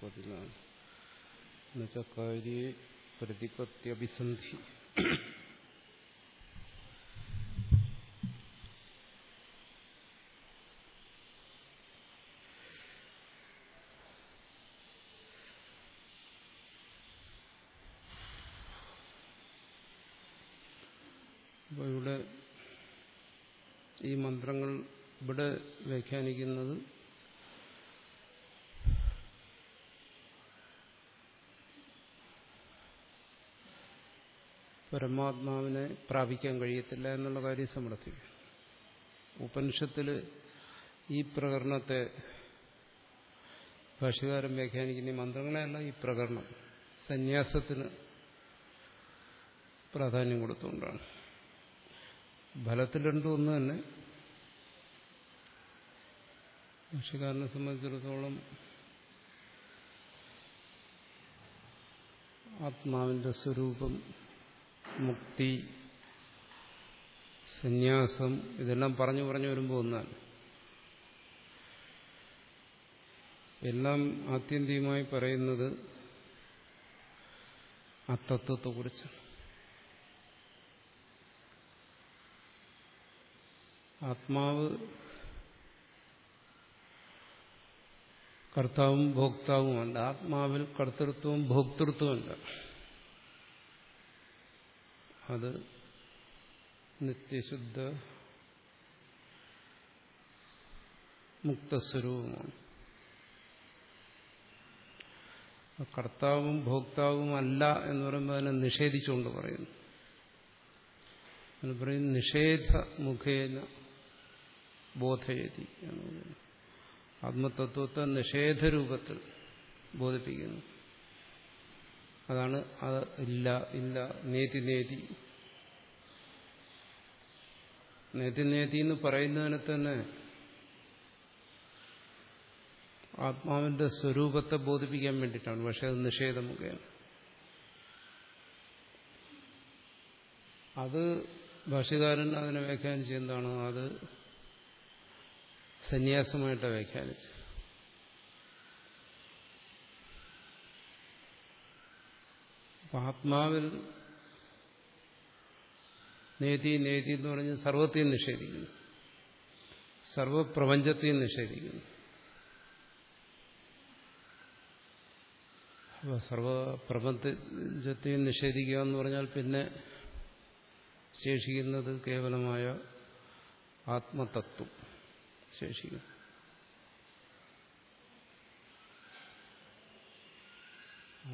പതിനാല് കാര്യേ പ്രതിപത്യഭിസന്ധി അപ്പോൾ ഇവിടെ ഈ മന്ത്രങ്ങൾ ഇവിടെ വ്യാഖ്യാനിക്കുന്നത്. പരമാത്മാവിനെ പ്രാപിക്കാൻ കഴിയത്തില്ല എന്നുള്ള കാര്യം സമർത്ഥിക്കും. ഉപനിഷത്തിൽ ഈ പ്രകരണത്തെ ഭാഷകാരം വ്യാഖ്യാനിക്കുന്ന ഈ മന്ത്രങ്ങളെയല്ല ഈ പ്രകരണം. സന്യാസത്തിന് പ്രാധാന്യം കൊടുത്തുകൊണ്ടാണ്. ഫലത്തിൽ രണ്ടും ഒന്ന് തന്നെ കൃഷിക്കാരനെ സംബന്ധിച്ചിടത്തോളം ആത്മാവിന്റെ സ്വരൂപം മുക്തി സന്യാസം ഇതെല്ലാം പറഞ്ഞു പറഞ്ഞു വരുമ്പോൾ ഒന്നാണ്. എല്ലാം ആത്യന്തികമായി പറയുന്നത് ആ തത്വത്തെക്കുറിച്ച് ആത്മാവ് കർത്താവും ഭോക്താവുമല്ല ആത്മാവിൽ കർത്തൃത്വവും ഭോക്തൃത്വമല്ല അത് നിത്യശുദ്ധ മുക്തസ്വരൂപമാണ്. കർത്താവും ഭോക്താവും അല്ല എന്ന് പറയുമ്പോൾ അതിനെ നിഷേധിച്ചുകൊണ്ട് പറയുന്നു. എന്ന് പറയും നിഷേധ മുഖേന ബോധയതി ആത്മതത്വത്തെ നിഷേധരൂപത്തിൽ ബോധിപ്പിക്കുന്നു. അതാണ് അത് ഇല്ല ഇല്ല നേതി നേതി. നേതി നേതി എന്ന് പറയുന്നതിനെ തന്നെ ആത്മാവിന്റെ സ്വരൂപത്തെ ബോധിപ്പിക്കാൻ വേണ്ടിയിട്ടാണ്. പക്ഷെ അത് നിഷേധമുഖേന. അത് ഭാഷകാരൻ അതിനെ വ്യാഖ്യാനം ചെയ്യുന്നതാണോ. അത് സന്യാസമായിട്ട് വ്യാഖ്യാനിച്ചു. ആത്മാവിൽ നേതി നേതി എന്ന് പറഞ്ഞ് സർവത്തെയും നിഷേധിക്കുന്നു. സർവപ്രപഞ്ചത്തെയും നിഷേധിക്കുന്നു. അപ്പോൾ സർവപ്രപഞ്ചത്തെയും നിഷേധിക്കുക എന്ന് പറഞ്ഞാൽ പിന്നെ ശേഷിക്കുന്നത് കേവലമായ ആത്മതത്വം. ശേഷിക്കുന്നു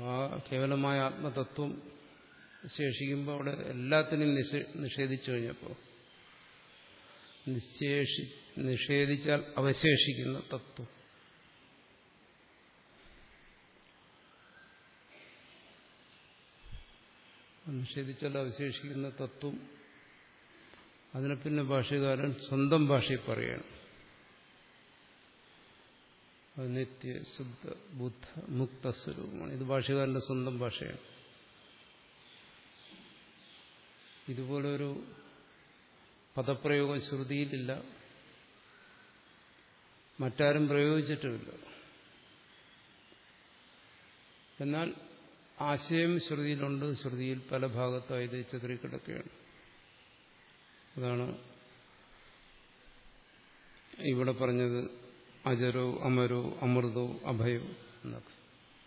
ആ കേവലമായ ആത്മതത്വം ശേഷിക്കുമ്പോൾ അവിടെ എല്ലാത്തിനും നിഷേധിച്ചു കഴിഞ്ഞപ്പോൾ നിശേഷി നിഷേധിച്ചാൽ അവശേഷിക്കുന്ന തത്വം. നിഷേധിച്ചാൽ അവശേഷിക്കുന്ന തത്വം. അതിനെ പിന്നെ ഭാഷകാരൻ സ്വന്തം ഭാഷയിൽ പറയുകയാണ് അത് നിത്യ ശുദ്ധ ബുദ്ധ സ്വരൂപമാണ്. ഇത് ഭാഷകാരന്റെ സ്വന്തം ഭാഷയാണ്. ഇതുപോലൊരു പദപ്രയോഗം ശ്രുതിയിലില്ല. മറ്റാരും പ്രയോഗിച്ചിട്ടുമില്ല. എന്നാൽ ആശയം ശ്രുതിയിലുണ്ട്. ശ്രുതിയിൽ പല ഭാഗത്തായി ഇത് ചിതറിക്കിടക്കുകയാണ്. അതാണ് ഇവിടെ പറഞ്ഞത് അജരോ അമരോ അമൃതോ അഭയോ എന്നൊക്കെ.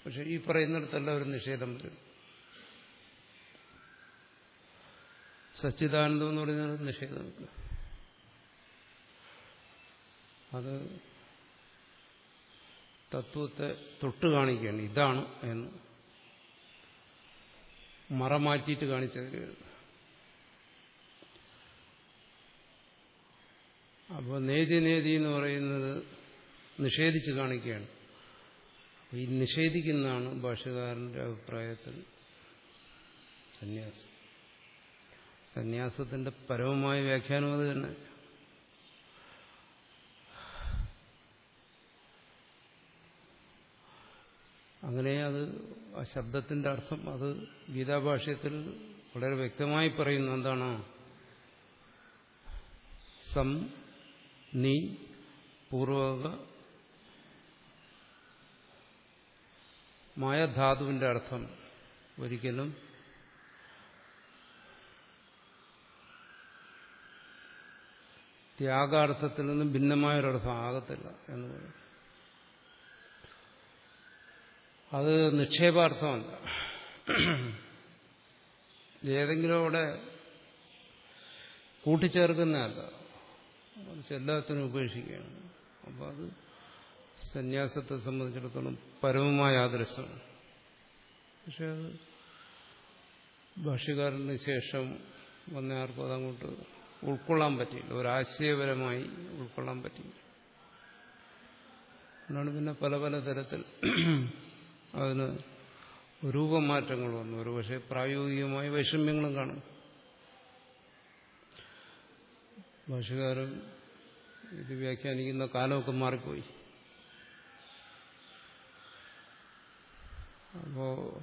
പക്ഷെ ഈ പറയുന്നിടത്തെല്ലാം ഒരു നിഷേധം വരും. സച്ചിദാനന്ദം എന്ന് പറയുന്നത് നിഷേധമില്ല അത് തത്വത്തെ തൊട്ട് കാണിക്കുകയാണ്. ഇതാണ് എന്ന് മറമാറ്റിയിട്ട് കാണിച്ചത് അപ്പോൾ നേതി നേതി എന്ന് പറയുന്നത് നിഷേധിച്ച് കാണിക്കുകയാണ്. ഈ നിഷേധിക്കുന്നതാണ് ഭാഷകാരന്റെ അഭിപ്രായത്തിൽ സന്യാസം. സന്യാസത്തിന്റെ പരമമായ വ്യാഖ്യാനം അത് തന്നെ. അങ്ങനെ അത് ആ ശബ്ദത്തിന്റെ അർത്ഥം അത് ഗീതാഭാഷ്യത്തിൽ വളരെ വ്യക്തമായി പറയുന്നു. എന്താണ്? സം നീ പൂർവക മായ ധാതുവിന്റെ അർത്ഥം ഒരിക്കലും ത്യാഗാർത്ഥത്തിൽ നിന്നും ഭിന്നമായൊരർത്ഥം ആകത്തില്ല എന്ന് പറയും. അത് നിക്ഷേപാർത്ഥമല്ല. ഏതെങ്കിലും അവിടെ കൂട്ടിച്ചേർക്കുന്നതല്ല. മറിച്ച് എല്ലാത്തിനും ഉപേക്ഷിക്കുകയാണ്. അപ്പോൾ അത് സന്യാസത്തെ സംബന്ധിച്ചിടത്തോളം പരമമായ ആദർശമാണ് പക്ഷെ അത് ഭാഷ്യകാരന് ശേഷം വന്ന ആർക്കും അതങ്ങോട്ട് ഉൾക്കൊള്ളാൻ പറ്റിയില്ല. ഒരാശയപരമായി ഉൾക്കൊള്ളാൻ പറ്റിയില്ല. അതുകൊണ്ടാണ് പിന്നെ പല പല തരത്തിൽ അതിന് രൂപമാറ്റങ്ങൾ വന്നു. ഒരു പക്ഷേ പ്രായോഗികമായ വൈഷമ്യങ്ങളും കാണും. ഭാഷകാരൻ ഇത് വ്യാഖ്യാനിക്കുന്ന കാലമൊക്കെ മാറിപ്പോയി. അപ്പോ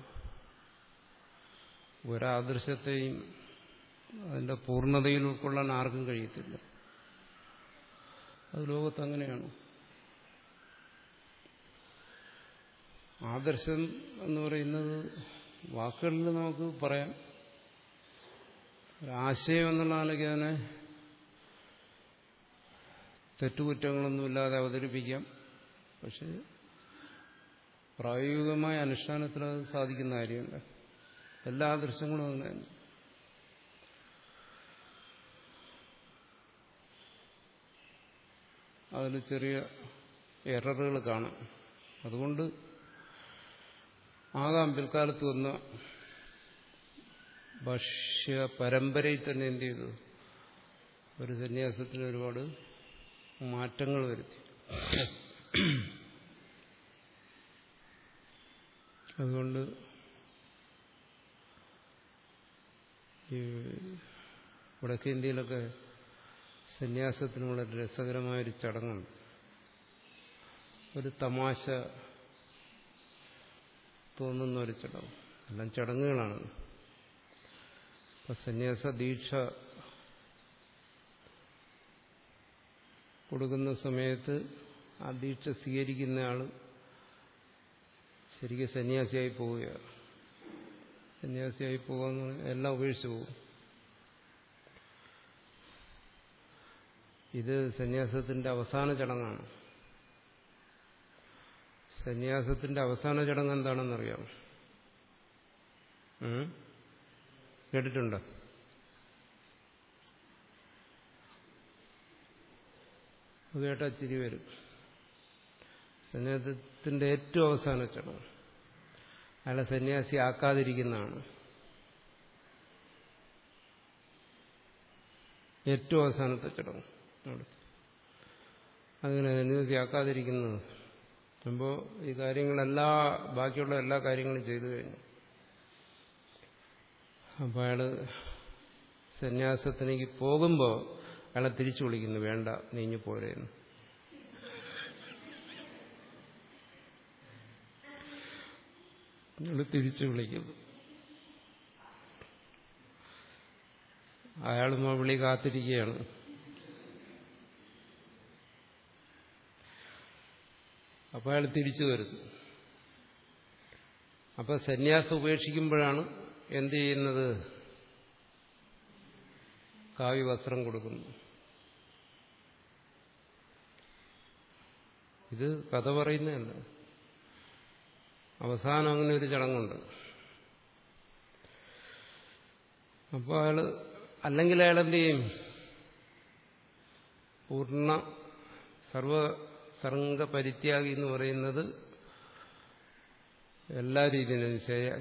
ഒരാദൃശ്യത്തെയും അതിന്റെ പൂർണതയിൽ ഉൾക്കൊള്ളാൻ ആർക്കും കഴിയത്തില്ല. അത് ലോകത്ത് അങ്ങനെയാണ്. ആദർശം എന്ന് പറയുന്നത് വാക്കുകളിൽ നമുക്ക് പറയാം. ഒരാശയം എന്നുള്ള നിലയ്ക്ക് അതിനെ തെറ്റുകുറ്റങ്ങളൊന്നുമില്ലാതെ അവതരിപ്പിക്കാം. പക്ഷെ പ്രായോഗികമായ അനുഷ്ഠാനത്തിൽ അത് സാധിക്കുന്ന കാര്യമല്ല. എല്ലാ ദൃശ്യങ്ങളും അങ്ങനെ അതിൽ ചെറിയ എററുകൾ കാണാം. അതുകൊണ്ട് ആകാം. പിൽക്കാലത്ത് വന്ന ഭക്ഷ്യ പരമ്പരയിൽ തന്നെ എന്ത് ചെയ്തു? ഒരു സന്യാസത്തിന് ഒരുപാട് മാറ്റങ്ങൾ വരുത്തി. അതുകൊണ്ട് ഈ വടക്കേന്ത്യയിലൊക്കെ സന്യാസത്തിന് വളരെ രസകരമായൊരു ചടങ്ങുണ്ട് ഒരു തമാശ തോന്നുന്ന ഒരു ചടങ്ങ്. എല്ലാം ചടങ്ങുകളാണ്. സന്യാസ ദീക്ഷ കൊടുക്കുന്ന സമയത്ത് ആ ദീക്ഷ സ്വീകരിക്കുന്ന ആൾ ശരിക്കും സന്യാസിയായി പോവുക. സന്യാസിയായി പോകാന്ന് എല്ലാം ഉപേക്ഷിച്ചു പോകും ഇത് സന്യാസത്തിന്റെ അവസാന ചടങ്ങാണ്. സന്യാസത്തിന്റെ അവസാന ചടങ്ങ് എന്താണെന്നറിയാം കേട്ടിട്ടുണ്ടോ? കേട്ടാ ചിരി വരും. സന്യാസത്തിന്റെ ഏറ്റവും അവസാന ചടങ്ങ്. അയാളെ സന്യാസി ആക്കാതിരിക്കുന്നതാണ്. ഏറ്റവും അവസാനത്തെ ചടങ്ങ് അങ്ങനെ സന്യാസി ആക്കാതിരിക്കുന്നത്. അപ്പോൾ ഈ കാര്യങ്ങളെല്ലാ ബാക്കിയുള്ള എല്ലാ കാര്യങ്ങളും ചെയ്തു കഴിഞ്ഞു. അപ്പോൾ അയാൾ സന്യാസത്തിലേക്ക് പോകുമ്പോൾ അയാളെ തിരിച്ചു വിളിക്കുന്നു വേണ്ട നീഞ്ഞു പോരേന്ന്. അയാൾ തിരിച്ചു വിളിക്കുന്നു. അയാളും ആ വിളി കാത്തിരിക്കുകയാണ്. അപ്പോൾ അയാൾ തിരിച്ചു വരുന്നു. അപ്പൊ സന്യാസം ഉപേക്ഷിക്കുമ്പോഴാണ് എന്ത് ചെയ്യുന്നത്? കാവ്യ വസ്ത്രം കൊടുക്കുന്നു. ഇത് കഥ പറയുന്നതല്ല. അവസാനം അങ്ങനെ ഒരു ചടങ്ങുണ്ട്. അപ്പോൾ അയാൾ അല്ലെങ്കിൽ അയാൾ എന്ത് ചെയ്യും? പൂർണ സർവസർഗ പരിത്യാഗി എന്ന് പറയുന്നത് എല്ലാ രീതിയിലും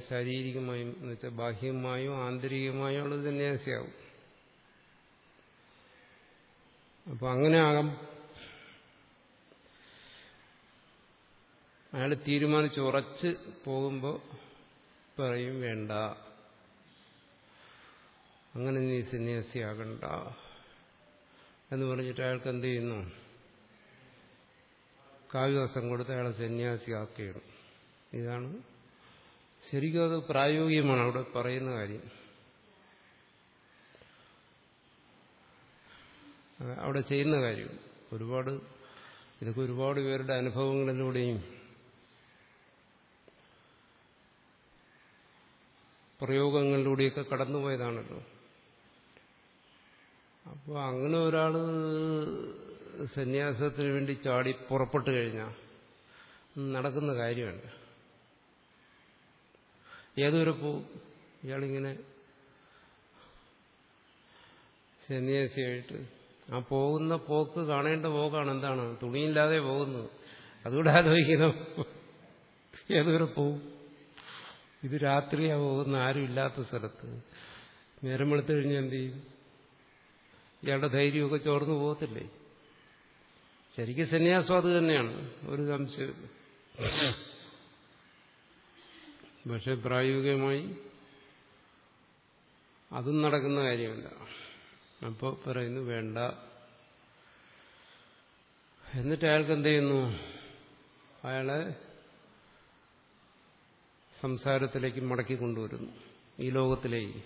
ശാരീരികമായും എന്ന് വെച്ചാൽ ബാഹ്യമായും ആന്തരികമായും ഉള്ളത് സന്യാസിയാവും. അപ്പൊ അങ്ങനെ ആകാം. അയാൾ തീരുമാനിച്ച് ഉറച്ച് പോകുമ്പോൾ പറയും വേണ്ട. അങ്ങനെ നീ സന്യാസിയാകണ്ട എന്ന് പറഞ്ഞിട്ട് അയാൾക്ക് എന്ത് ചെയ്യുന്നു? കാവ്യവാസം കൊടുത്ത് അയാളെ സന്യാസിയാക്കുകയാണ് ഇതാണ് ശരിക്കും അത് പ്രായോഗികമാണ് അവിടെ പറയുന്ന കാര്യം. അവിടെ ചെയ്യുന്ന കാര്യം. ഒരുപാട് ഇതൊക്കെ ഒരുപാട് പേരുടെ അനുഭവങ്ങളിലൂടെയും പ്രയോഗങ്ങളിലൂടെയൊക്കെ കടന്നുപോയതാണല്ലോ. അപ്പോൾ അങ്ങനെ ഒരാൾ സന്യാസത്തിന് വേണ്ടി ചാടി പുറപ്പെട്ടു കഴിഞ്ഞാൽ നടക്കുന്ന കാര്യമല്ല. ഏതൊരു പോവും ഇയാളിങ്ങനെ സന്യാസിയായിട്ട് ആ പോകുന്ന പോക്ക് കാണേണ്ട പോക്കാണ് എന്താണ്? തുണിയില്ലാതെ പോകുന്നത്. അതുകൂടെ ആലോചിക്കണം. ഏതൊരു പോവും ഇത് രാത്രിയാ പോകുന്ന ആരും ഇല്ലാത്ത സ്ഥലത്ത്. നേരം വെളുത്തു കഴിഞ്ഞാൽ എന്ത് ചെയ്യും? ഇയാളുടെ ധൈര്യമൊക്കെ ചോർന്നു പോകത്തില്ലേ? ശരിക്കും സന്യാസം അത് തന്നെയാണ് ഒരു സംശയമില്ല പക്ഷെ പ്രായോഗികമായി അതും നടക്കുന്ന കാര്യമല്ല. അപ്പോൾ പറയുന്നു വേണ്ട. എന്നിട്ട് അയാൾക്ക് എന്ത് ചെയ്യുന്നു? അയാളെ സംസാരത്തിലേക്ക് മടക്കി കൊണ്ടുവരുന്നു. ഈ ലോകത്തിലേക്ക്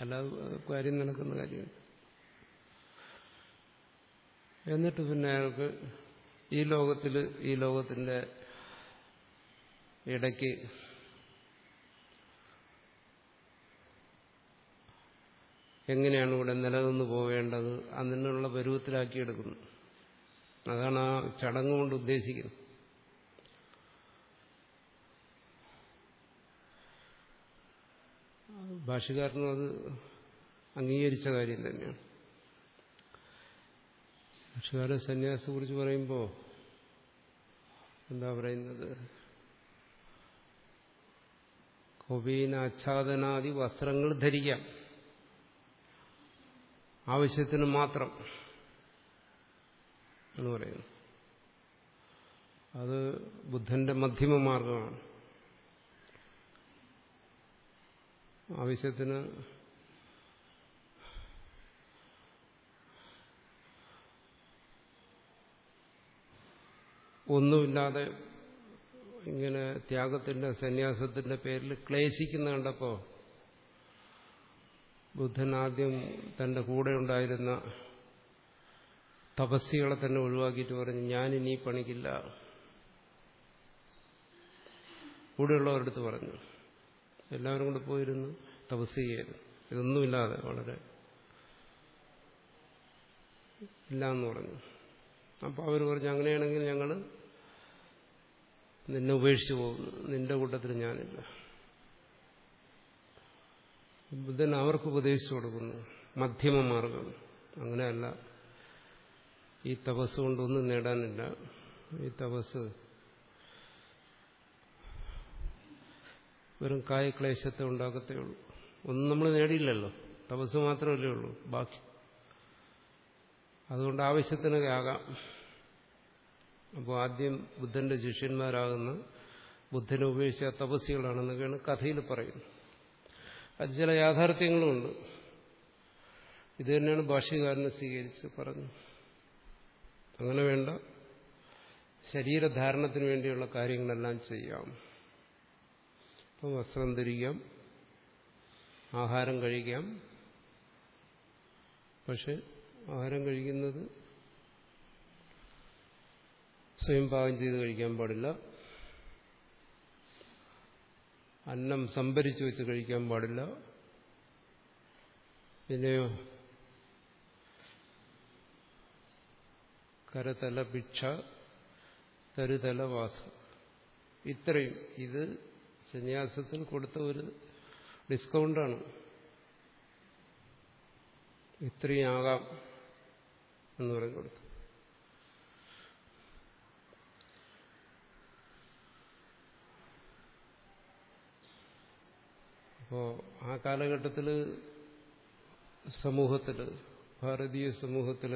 അല്ല കാര്യം നടക്കുന്ന കാര്യമില്ല. എന്നിട്ട് പിന്നെ അയാൾക്ക് ഈ ലോകത്തിൽ ഈ ലോകത്തിന്റെ ഇടയ്ക്ക് എങ്ങനെയാണ് ഇവിടെ നിലനിന്ന് പോവേണ്ടത് അതിനുള്ള പരുവത്തിലാക്കിയെടുക്കുന്നു. അതാണ് ആ ചടങ്ങ് കൊണ്ട് ഉദ്ദേശിക്കുന്നത്. ഭാഷകാരനും അത് അംഗീകരിച്ച കാര്യം തന്നെയാണ്. ഭാഷകാരൻ സന്യാസത്തെ കുറിച്ച് പറയുമ്പോൾ എന്താ പറയുന്നത്? കൊബീന ആച്ഛാദനാദി വസ്ത്രങ്ങൾ ധരിക്കാം. ആവശ്യത്തിന് മാത്രം എന്ന് പറയുന്നു. അത് ബുദ്ധന്റെ മധ്യമ മാർഗമാണ്. ആവശ്യത്തിന് ഒന്നുമില്ലാതെ ഇങ്ങനെ ത്യാഗത്തിന്റെ സന്യാസത്തിന്റെ പേരിൽ ക്ലേശിക്കുന്ന കണ്ടപ്പോ ബുദ്ധൻ ആദ്യം തന്റെ കൂടെ ഉണ്ടായിരുന്ന തപസ്സികളെ തന്നെ ഒഴിവാക്കിയിട്ട് പറഞ്ഞു ഞാനിനി പണിക്കില്ല. കൂടെയുള്ളവരടുത്ത് പറഞ്ഞു എല്ലാവരും കൂടെ പോയിരുന്നു തപസ് ചെയ്യായിരുന്നു. ഇതൊന്നുമില്ലാതെ വളരെ ഇല്ല എന്ന് പറഞ്ഞു. അപ്പോൾ അവർ പറഞ്ഞു അങ്ങനെയാണെങ്കിൽ ഞങ്ങൾ നിന്നെ ഉപേക്ഷിച്ചു പോകുന്നു. നിന്റെ കൂട്ടത്തിൽ ഞാനില്ല. ബുദ്ധൻ അവർക്ക് ഉപദേശിച്ചു കൊടുക്കുന്നു. മധ്യമ മാർഗം. അങ്ങനെയല്ല. ഈ തപസ് കൊണ്ടൊന്നും നേടാനില്ല. ഈ തപസ് വെറും കായക്ലേശത്തെ ഉണ്ടാക്കത്തേ ഉള്ളൂ. ഒന്നും നമ്മൾ നേടിയില്ലല്ലോ. തപസ് മാത്രമല്ലേ ഉള്ളൂ. ബാക്കി. അതുകൊണ്ട് ആവശ്യത്തിനൊക്കെ ആകാം. അപ്പോൾ ആദ്യം ബുദ്ധന്റെ ശിഷ്യന്മാരാകുന്ന ബുദ്ധനെ ഉപയോഗിച്ച തപസ്സികളാണെന്നൊക്കെയാണ് കഥയിൽ പറയുന്നത്. അത് ചില യാഥാർത്ഥ്യങ്ങളുമുണ്ട് ഇത് തന്നെയാണ് ഭാഷ്യകാരനെ സ്വീകരിച്ച് പറഞ്ഞു അങ്ങനെ വേണ്ട. ശരീരധാരണത്തിന് വേണ്ടിയുള്ള കാര്യങ്ങളെല്ലാം ചെയ്യാം. അപ്പം വസ്ത്രം ധരിക്കാം ആഹാരം കഴിക്കാം. പക്ഷെ ആഹാരം കഴിക്കുന്നത് സ്വയം പാകം ചെയ്ത് കഴിക്കാൻ പാടില്ല. അന്നം സംഭരിച്ചു വെച്ച് കഴിക്കാൻ പാടില്ല. പിന്നെയോ കരതല ഭിക്ഷ തരുതല വാസം. ഇത്രയും. ഇത് സന്യാസത്തിൽ കൊടുത്ത ഒരു ഡിസ്കൗണ്ടാണ്. ഇത്രയും ആകാം എന്ന് പറഞ്ഞു കൊടുത്തു. അപ്പോൾ ആ കാലഘട്ടത്തിൽ സമൂഹത്തിൽ ഭാരതീയ സമൂഹത്തിൽ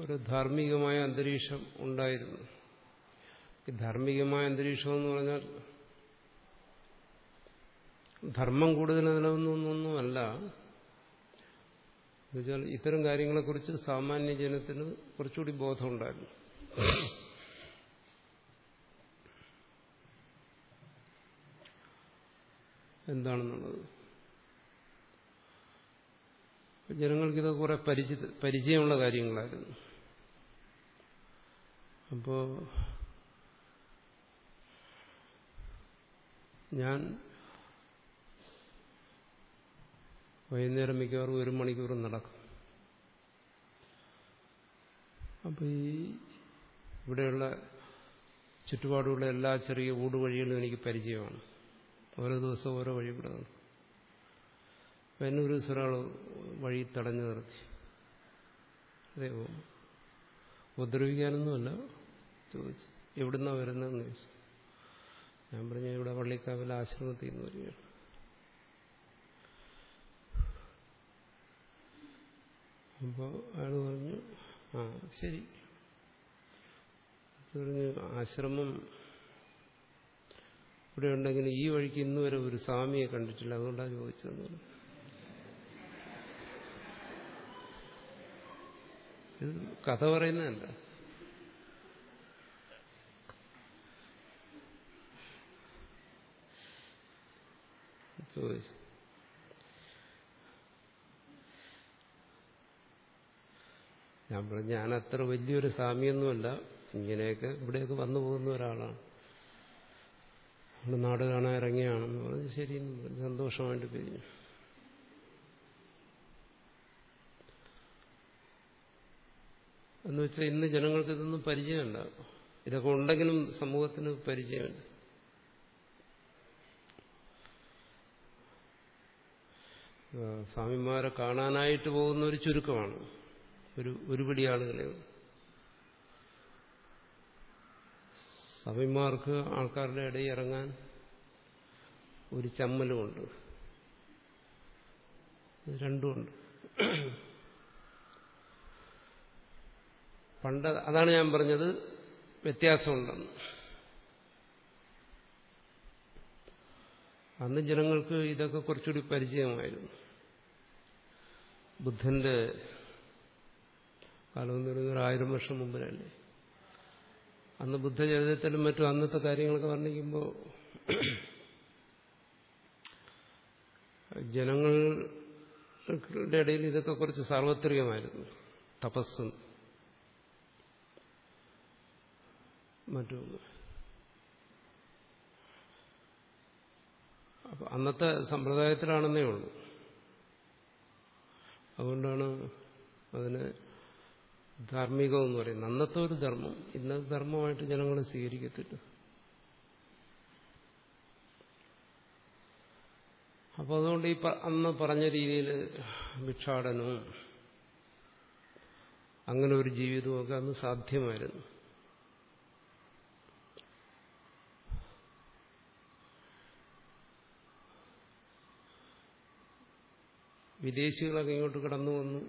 ഒരു ധാർമ്മികമായ അന്തരീക്ഷം ഉണ്ടായിരുന്നു. ധാർമ്മികമായ അന്തരീക്ഷം എന്ന് പറഞ്ഞാൽ ധർമ്മം കൂടുതൽ നിലനിന്നൊന്നുമല്ല. എന്നുവെച്ചാൽ ഇത്തരം കാര്യങ്ങളെക്കുറിച്ച് സാമാന്യ ജനത്തിന് കുറച്ചുകൂടി ബോധമുണ്ടായിരുന്നു. എന്താണെന്നുള്ളത്? ജനങ്ങൾക്ക് ഇത് കുറെ പരിചിത പരിചയമുള്ള കാര്യങ്ങളായിരുന്നു. അപ്പോൾ ഞാൻ വൈകുന്നേരം മിക്കവാറും ഒരു മണിക്കൂർ നടക്കും. അപ്പോൾ ഈ ഇവിടെയുള്ള ചുറ്റുപാടുള്ള എല്ലാ ചെറിയ ഊടുവഴികളും എനിക്ക് പരിചയമാണ്. ഓരോ ദിവസവും ഓരോ വഴി ഇവിടെ നടക്കും. അപ്പം എന്നെ ഒരു ദിവസം ഒരാൾ വഴി തടഞ്ഞു നിർത്തി. അതേ ഉപദ്രവിക്കാനൊന്നുമല്ല ചോദിച്ചു എവിടുന്നാ വരുന്നതെന്ന് ചോദിച്ചു. ഞാൻ പറഞ്ഞ ഇവിടെ വള്ളിക്കാവിൽ ആശ്രമത്തിൽ നിന്ന് വരികയാണ്. അപ്പോൾ അയാൾ പറഞ്ഞു ആ ശരി. പറഞ്ഞു ആശ്രമം ഇവിടെ ഉണ്ടെങ്കിൽ ഈ വഴിക്ക് ഇന്ന് വരെ ഒരു സ്വാമിയെ കണ്ടിട്ടില്ല. അതുകൊണ്ടാണ് ചോദിച്ചതെന്ന് പറഞ്ഞു. ഇത് കഥ പറയുന്നതല്ല. ഞാൻ പറഞ്ഞു ഞാൻ അത്ര വലിയൊരു സ്വാമിയൊന്നുമല്ല ഇങ്ങനെയൊക്കെ ഇവിടെയൊക്കെ വന്നു പോകുന്ന ഒരാളാണ്. നമ്മുടെ നാട് കാണാൻ ഇറങ്ങിയാണെന്ന് പറഞ്ഞു ശരി. സന്തോഷമായിട്ട് പിരിഞ്ഞു. എന്ന് വെച്ചാൽ ഇന്ന് ജനങ്ങൾക്ക് ഇതൊന്നും പരിചയമല്ല. ഇതൊക്കെ ഉണ്ടെങ്കിലും സമൂഹത്തിന് പരിചയമില്ല. സ്വാമിമാരെ കാണാനായിട്ട് പോകുന്ന ഒരു ചുരുക്കമാണ്. ഒരു ഒരുപിടി ആളുകളെ. സ്വാമിമാർക്ക് ആൾക്കാരുടെ ഇടയിൽ ഇറങ്ങാൻ ഒരു ചമ്മലുമുണ്ട്. രണ്ടുമുണ്ട്. പണ്ട് അതാണ് ഞാൻ പറഞ്ഞത് വ്യത്യാസമുണ്ടെന്ന്. അന്ന് ജനങ്ങൾക്ക് ഇതൊക്കെ കുറച്ചുകൂടി പരിചയമായിരുന്നു. ബുദ്ധന്റെ കാലം എന്ന് പറയുന്നത് ആയിരം വർഷം മുമ്പിലല്ലേ അന്ന് ബുദ്ധചരിതത്തിലും മറ്റും അന്നത്തെ കാര്യങ്ങളൊക്കെ വർണിക്കുമ്പോൾ ജനങ്ങളുടെ ഇടയിൽ ഇതൊക്കെ കുറച്ച് സാർവത്രികമായിരുന്നു. തപസ്സും മറ്റും. അന്നത്തെ സമ്പ്രദായത്തിലാണെന്നേ ഉള്ളൂ. അതുകൊണ്ടാണ് അതിന് ധാർമ്മികമെന്ന് പറയുന്നത്. അന്നത്തെ ഒരു ധർമ്മം. ഇന്ന ധർമ്മമായിട്ട് ജനങ്ങൾ സ്വീകരിക്കത്തില്ല. അപ്പോൾ അതുകൊണ്ട് ഈ അന്ന് പറഞ്ഞ രീതിയിൽ ഭിക്ഷാടനവും അങ്ങനെ ഒരു ജീവിതമൊക്കെ അന്ന് സാധ്യമായിരുന്നു. വിദേശികളൊക്കെ ഇങ്ങോട്ട് കടന്നു വന്നു.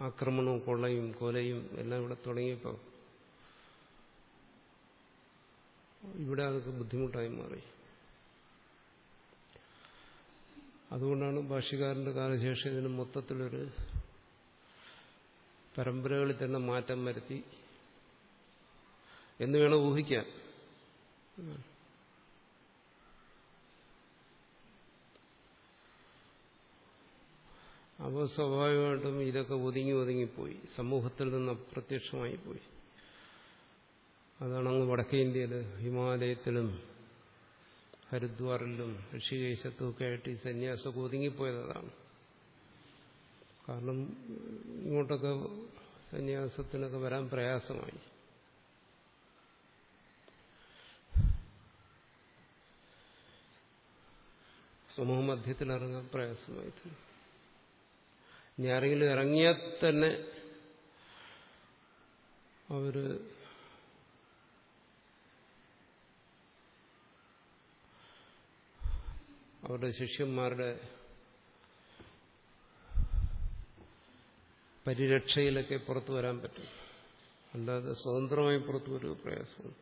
ആക്രമണവും കൊള്ളയും കൊലയും എല്ലാം ഇവിടെ തുടങ്ങിയപ്പോൾ ഇവിടെ അതൊക്കെ ബുദ്ധിമുട്ടായി മാറി. അതുകൊണ്ടാണ് ഭാഷകാരന്റെ കാലശേഷം ഇതിന് മൊത്തത്തിലൊരു പരമ്പരകളിൽ തന്നെ മാറ്റം വരുത്തി എന്ന് വേണം ഊഹിക്കാൻ. അപ്പോൾ സ്വാഭാവികമായിട്ടും ഇതൊക്കെ ഒതുങ്ങി ഒതുങ്ങിപ്പോയി. സമൂഹത്തിൽ നിന്ന് അപ്രത്യക്ഷമായി പോയി അതാണ് അങ്ങ് വടക്കേ ഇന്ത്യയിൽ ഹിമാലയത്തിലും ഹരിദ്വാറിലും ഋഷികേശത്തും ഒക്കെ ആയിട്ട് ഈ സന്യാസമൊക്കെ ഒതുങ്ങിപ്പോയത് അതാണ്. കാരണം ഇങ്ങോട്ടൊക്കെ സന്യാസത്തിനൊക്കെ വരാൻ പ്രയാസമായി. സമൂഹ മധ്യത്തിൽ പ്രയാസമായിട്ടുണ്ട്. പ്രയാസമായി ഇനി ആരെങ്കിലും ഇറങ്ങിയാൽ തന്നെ അവർ അവരുടെ ശിഷ്യന്മാരുടെ പരിരക്ഷയിലൊക്കെ പുറത്തു വരാൻ പറ്റും. അല്ലാതെ സ്വതന്ത്രമായി പുറത്തു വരുക പ്രയാസമാണ്.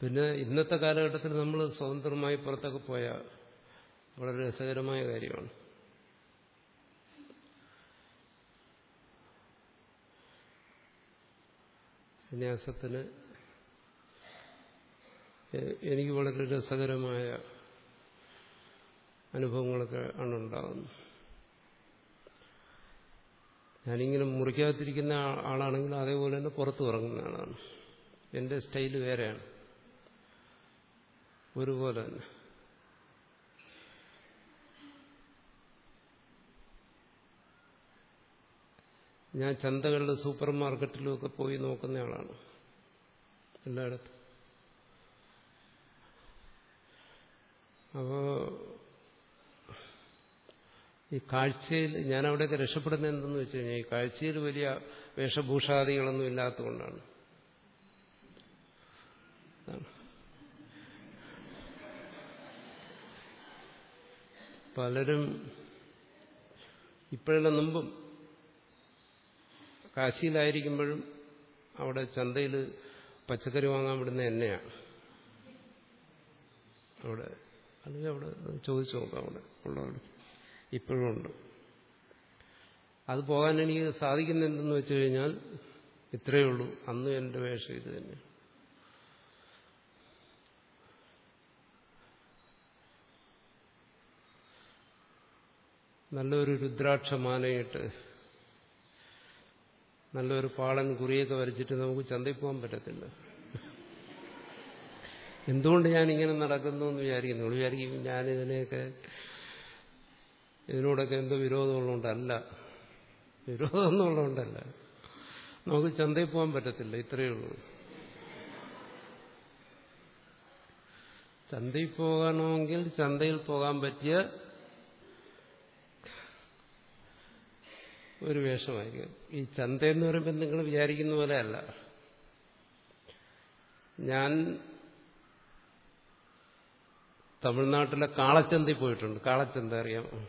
പിന്നെ ഇന്നത്തെ കാലഘട്ടത്തിൽ നമ്മൾ സ്വതന്ത്രമായി പുറത്തൊക്കെ പോയാൽ വളരെ രസകരമായ കാര്യമാണ്. സന്യാസത്തിന് എനിക്ക് വളരെ രസകരമായ അനുഭവങ്ങളൊക്കെ ആണ് ഉണ്ടാകുന്നത്. ഞാനിങ്ങനെ മുറിക്കാതിരിക്കുന്ന ആളാണെങ്കിൽ അതേപോലെ തന്നെ പുറത്തു ഇറങ്ങുന്ന ആളാണ്. എന്റെ സ്റ്റൈൽ വേറെയാണ്. ഒരുപോലെ തന്നെ. ഞാൻ ചന്തകളിലും സൂപ്പർ മാർക്കറ്റിലും ഒക്കെ പോയി നോക്കുന്ന ആളാണ്. എല്ലായിടത്തും. അപ്പോ ഈ കാഴ്ചയിൽ ഞാൻ അവിടെയൊക്കെ രക്ഷപ്പെടുന്നത് എന്തെന്ന് വെച്ച് കഴിഞ്ഞാൽ ഈ കാഴ്ചയിൽ വലിയ വേഷഭൂഷാദികളൊന്നും ഇല്ലാത്തതുകൊണ്ടാണ്. പലരും ഇപ്പോഴെല്ലാം മുമ്പും കാശിയിലായിരിക്കുമ്പോഴും അവിടെ ചന്തയിൽ പച്ചക്കറി വാങ്ങാൻ വിടുന്ന എന്നെയാണ് അവിടെ അല്ലെങ്കിൽ അവിടെ ചോദിച്ചു നോക്കാം അവിടെ ഉള്ളവർ ഇപ്പോഴും ഉണ്ട്. അത് പോകാൻ എനിക്ക് സാധിക്കുന്ന എന്തെന്ന് വെച്ച് കഴിഞ്ഞാൽ ഇത്രയേ ഉള്ളൂ. അന്ന് എന്റെ വേഷം ഇത് തന്നെ നല്ലൊരു രുദ്രാക്ഷമാലയിട്ട് നല്ലൊരു പാളൻ കുറിയൊക്കെ വരച്ചിട്ട് നമുക്ക് ചന്തയിൽ പോകാൻ പറ്റത്തില്ല. എന്തുകൊണ്ട് ഞാൻ ഇങ്ങനെ നടക്കുന്നു എന്ന് വിചാരിക്കുന്നു? നിങ്ങൾ വിചാരിക്കും ഞാനിതിനെയൊക്കെ ഇതിനോടൊക്കെ എന്തോ വിരോധമുള്ളതുകൊണ്ടല്ല. വിരോധമൊന്നുമുള്ളതുകൊണ്ടല്ല നമുക്ക് ചന്തയിൽ പോകാൻ പറ്റത്തില്ല ഇത്രയേ ഉള്ളൂ. ചന്തയിൽ പോകണമെങ്കിൽ ചന്തയിൽ പോകാൻ പറ്റിയ ഒരു വേഷമായിരിക്കും. ഈ ചന്ത എന്ന് പറയുമ്പോൾ നിങ്ങൾ വിചാരിക്കുന്ന പോലെയല്ല ഞാൻ തമിഴ്നാട്ടിലെ കാളച്ചന്തയിൽ പോയിട്ടുണ്ട്. കാളച്ചന്ത അറിയാം.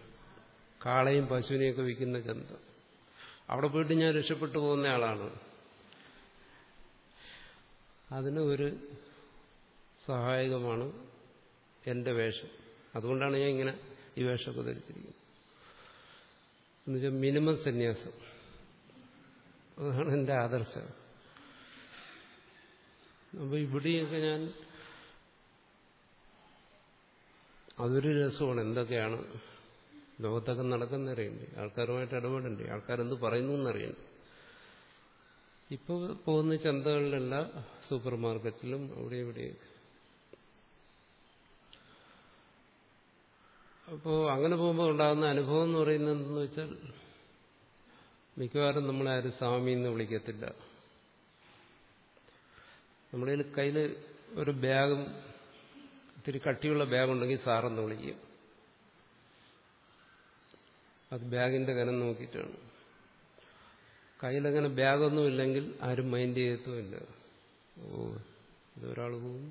കാളയും പശുവിനെയൊക്കെ വിൽക്കുന്ന ചന്ത. അവിടെ പോയിട്ട് ഞാൻ രക്ഷപ്പെട്ടു പോകുന്ന ആളാണ്. അതിന് ഒരു സഹായകമാണ് എന്റെ വേഷം. അതുകൊണ്ടാണ് ഞാൻ ഇങ്ങനെ ഈ വേഷമൊക്കെ ധരിച്ചിരിക്കുന്നത്. എന്നുവെച്ചാൽ മിനിമം സന്യാസം. അതാണ് എന്റെ ആദർശം. അപ്പോൾ ഇവിടെയൊക്കെ ഞാൻ അതൊരു രസമാണ് എന്തൊക്കെയാണ്. ലോകത്തൊക്കെ നടക്കുന്നറിയണ്ടേ ആൾക്കാരുമായിട്ട് ഇടപെടണ്ടേ ആൾക്കാരെന്ത് പറയുന്നു എന്നറിയണ്ടേ ഇപ്പോൾ പോകുന്ന ചന്തകളിലല്ല സൂപ്പർ മാർക്കറ്റിലും അവിടെ ഇവിടെയൊക്കെ. അപ്പോൾ അങ്ങനെ പോകുമ്പോൾ ഉണ്ടാകുന്ന അനുഭവം എന്ന് പറയുന്നത് എന്തെന്ന് വെച്ചാൽ മിക്കവാറും നമ്മളെ ആരും സ്വാമി എന്ന് വിളിക്കത്തില്ല. നമ്മുടെ കയ്യിൽ ഒരു ബാഗും ഇത്തിരി കട്ടിയുള്ള ബാഗുണ്ടെങ്കിൽ സാറെന്ന് വിളിക്കും. അത് ബാഗിന്റെ കനം നോക്കിയിട്ടാണ്. കയ്യിലങ്ങനെ ബാഗൊന്നും ഇല്ലെങ്കിൽ ആരും മൈൻഡ് ചെയ്യത്തുമില്ല. ഓ ഇതൊരാൾ പോകും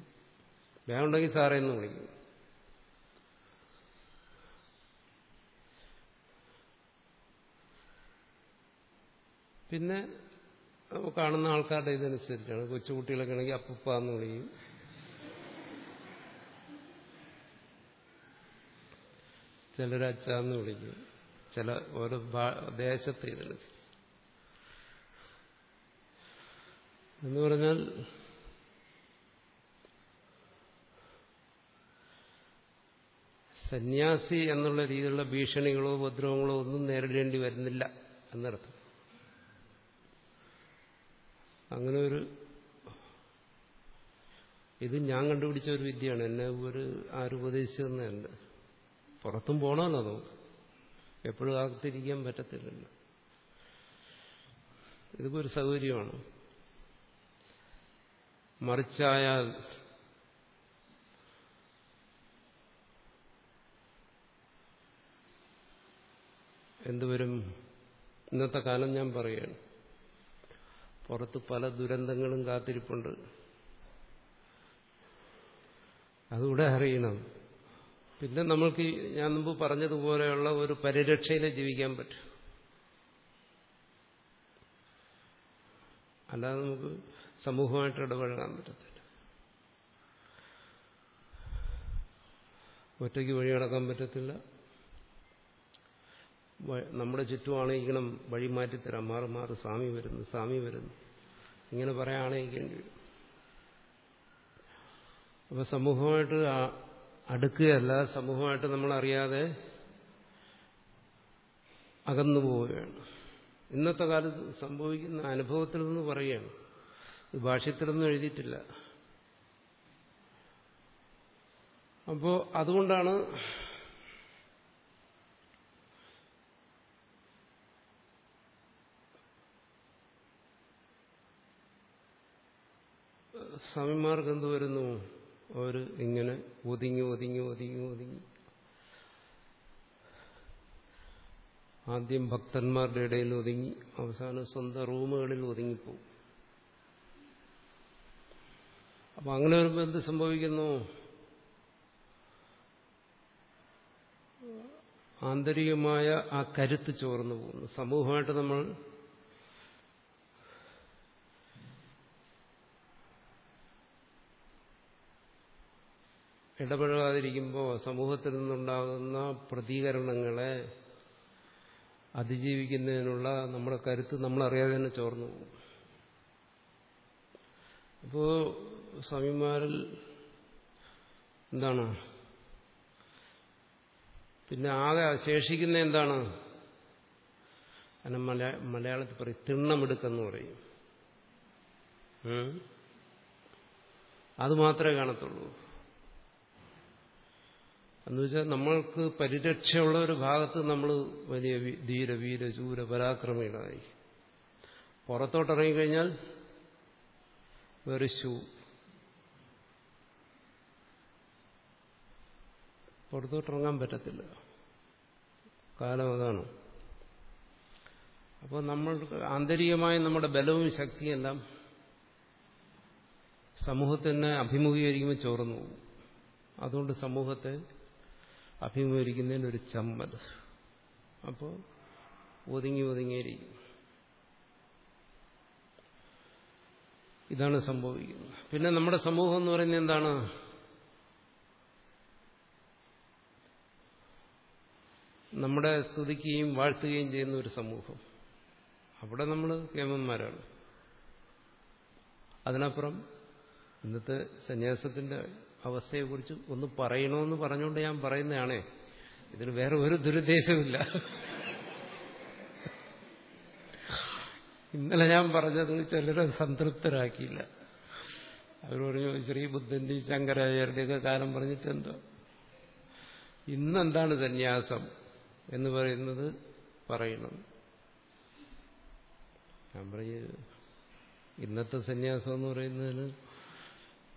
ബാഗുണ്ടെങ്കിൽ സാറേ എന്ന് വിളിക്കും. പിന്നെ കാണുന്ന ആൾക്കാരുടെ ഇതനുസരിച്ചാണ്. കൊച്ചുകുട്ടികളൊക്കെ ആണെങ്കിൽ അപ്പുപ്പ എന്ന് വിളിക്കും. ചിലർ അച്ചാന്ന് വിളിക്കും. ചില ഓരോ ദേശത്ത് ഇതനുസരിച്ച്. എന്ന് പറഞ്ഞാൽ സന്യാസി എന്നുള്ള രീതിയിലുള്ള ഭീഷണികളോ ഉപദ്രവങ്ങളോ ഒന്നും നേരിടേണ്ടി വരുന്നില്ല എന്നർത്ഥം. അങ്ങനെ ഒരു ഇത് ഞാൻ കണ്ടുപിടിച്ച ഒരു വിദ്യയാണ്. എന്നെ ഒരു ആരും ഉപദേശിച്ചതെന്നല്ല പുറത്തും പോകണമല്ലോ നമുക്ക് എപ്പോഴും ആകത്തിരിക്കാൻ പറ്റത്തില്ലല്ലോ. ഇതിപ്പോ ഒരു സൗകര്യമാണ്. മറിച്ചായാൽ എന്തുവരും ഇന്നത്തെ കാലം ഞാൻ പറയുകയാണ്. പുറത്ത് പല ദുരന്തങ്ങളും കാത്തിരിപ്പുണ്ട്. അതുകൂടെ അറിയണം. പിന്നെ നമ്മൾക്ക് ഞാൻ മുമ്പ് പറഞ്ഞതുപോലെയുള്ള ഒരു പരിരക്ഷയിലെ ജീവിക്കാൻ പറ്റും. അല്ലാതെ നമുക്ക് സമൂഹമായിട്ട് ഇടപഴകാൻ പറ്റത്തില്ല. ഒറ്റയ്ക്ക് വഴി നടക്കാൻ പറ്റത്തില്ല. നമ്മുടെ ചുറ്റുമാണെങ്കിലും വഴി മാറ്റിത്തരാം മാറി മാറി സ്വാമി വരുന്നു സ്വാമി വരുന്നു. ഇങ്ങനെ പറയുകയാണെങ്കിൽ അപ്പൊ സമൂഹമായിട്ട് അടുക്കുകയല്ല സമൂഹമായിട്ട് നമ്മൾ അറിയാതെ അകന്നു പോവുകയാണ്. ഇന്നത്തെ കാലത്ത് സംഭവിക്കുന്ന അനുഭവത്തിൽ നിന്ന് പറയുകയാണ്. ഇത് ഭാഷ്യത്തിലൊന്നും എഴുതിയിട്ടില്ല. അപ്പോ അതുകൊണ്ടാണ് സ്വാമിമാർക്ക് എന്ത് വരുന്നു? അവർ ഇങ്ങനെ ഒതുങ്ങി ഒതുങ്ങി ഒതുങ്ങി ഒതുങ്ങി. ആദ്യം ഭക്തന്മാരുടെ ഇടയിൽ ഒതുങ്ങി അവസാനം സ്വന്തം റൂമുകളിൽ ഒതുങ്ങിപ്പോവും അപ്പൊ അങ്ങനെ വരുമ്പോൾ എന്ത് സംഭവിക്കുന്നു? ആന്തരികമായ ആ കരുത്ത് ചോർന്നു പോകുന്നു. സമൂഹമായിട്ട് നമ്മൾ ഇടപഴകാതിരിക്കുമ്പോൾ സമൂഹത്തിൽ നിന്നുണ്ടാകുന്ന പ്രതികരണങ്ങളെ അതിജീവിക്കുന്നതിനുള്ള നമ്മുടെ കരുത്ത് നമ്മളറിയാതെ തന്നെ ചോർന്നു പോകും. അപ്പോൾ സ്വാമിമാരിൽ എന്താണ്? പിന്നെ ആകെ ശേഷിക്കുന്ന എന്താണ്? അതിനെ മലയാ മലയാളത്തിൽ പറയും തിണ്ണമെടുക്കെന്ന് പറയും. അത് മാത്രമേ കാണത്തുള്ളൂ. എന്നുവെച്ചാൽ നമ്മൾക്ക് പരിരക്ഷയുള്ള ഒരു ഭാഗത്ത് നമ്മൾ വലിയ ധീര വീര ചൂര പരാക്രമികളായി. പുറത്തോട്ടിറങ്ങിക്കഴിഞ്ഞാൽ വെറിശു പുറത്തോട്ടിറങ്ങാൻ പറ്റത്തില്ല. കാലം അതാണ്. അപ്പോൾ നമ്മൾ ആന്തരികമായ നമ്മുടെ ബലവും ശക്തിയെല്ലാം സമൂഹത്തിനെ അഭിമുഖീകരിക്കുമ്പോൾ ചോർന്നു പോകും. അതുകൊണ്ട് സമൂഹത്തെ അഭിമുഖീകരിക്കുന്നതിന് ഒരു ചമ്മൽ. അപ്പോൾ ഒതുങ്ങി ഒതുങ്ങിയിരിക്കും ഇതാണ് സംഭവിക്കുന്നത്. പിന്നെ നമ്മുടെ സമൂഹം എന്ന് പറയുന്നത് എന്താണ്? നമ്മുടെ സ്തുതിക്കുകയും വാഴ്ത്തുകയും ചെയ്യുന്ന ഒരു സമൂഹം. അവിടെ നമ്മൾ കേമന്മാരാണ്. അതിനപ്പുറം ഇന്നത്തെ സന്യാസത്തിന്റെ അവസ്ഥയെക്കുറിച്ച് ഒന്ന് പറയണമെന്ന് പറഞ്ഞുകൊണ്ട് ഞാൻ പറയുന്നതാണേ ഇതിന് വേറെ ഒരു ദുരുദ്ദേശമില്ല ഇന്നലെ ഞാൻ പറഞ്ഞത് ചിലരെ സംതൃപ്തരാക്കിയില്ല. അവർ പറഞ്ഞു ശ്രീബുദ്ധന്റെയും ശങ്കരാചാര്യയുടെയൊക്കെ കാലം പറഞ്ഞിട്ട് എന്തോ. ഇന്നെന്താണ് സന്യാസം എന്ന് പറയുന്നത് പറയണം. ഞാൻ പറയ ഇന്നത്തെ സന്യാസം എന്ന് പറയുന്നതിന്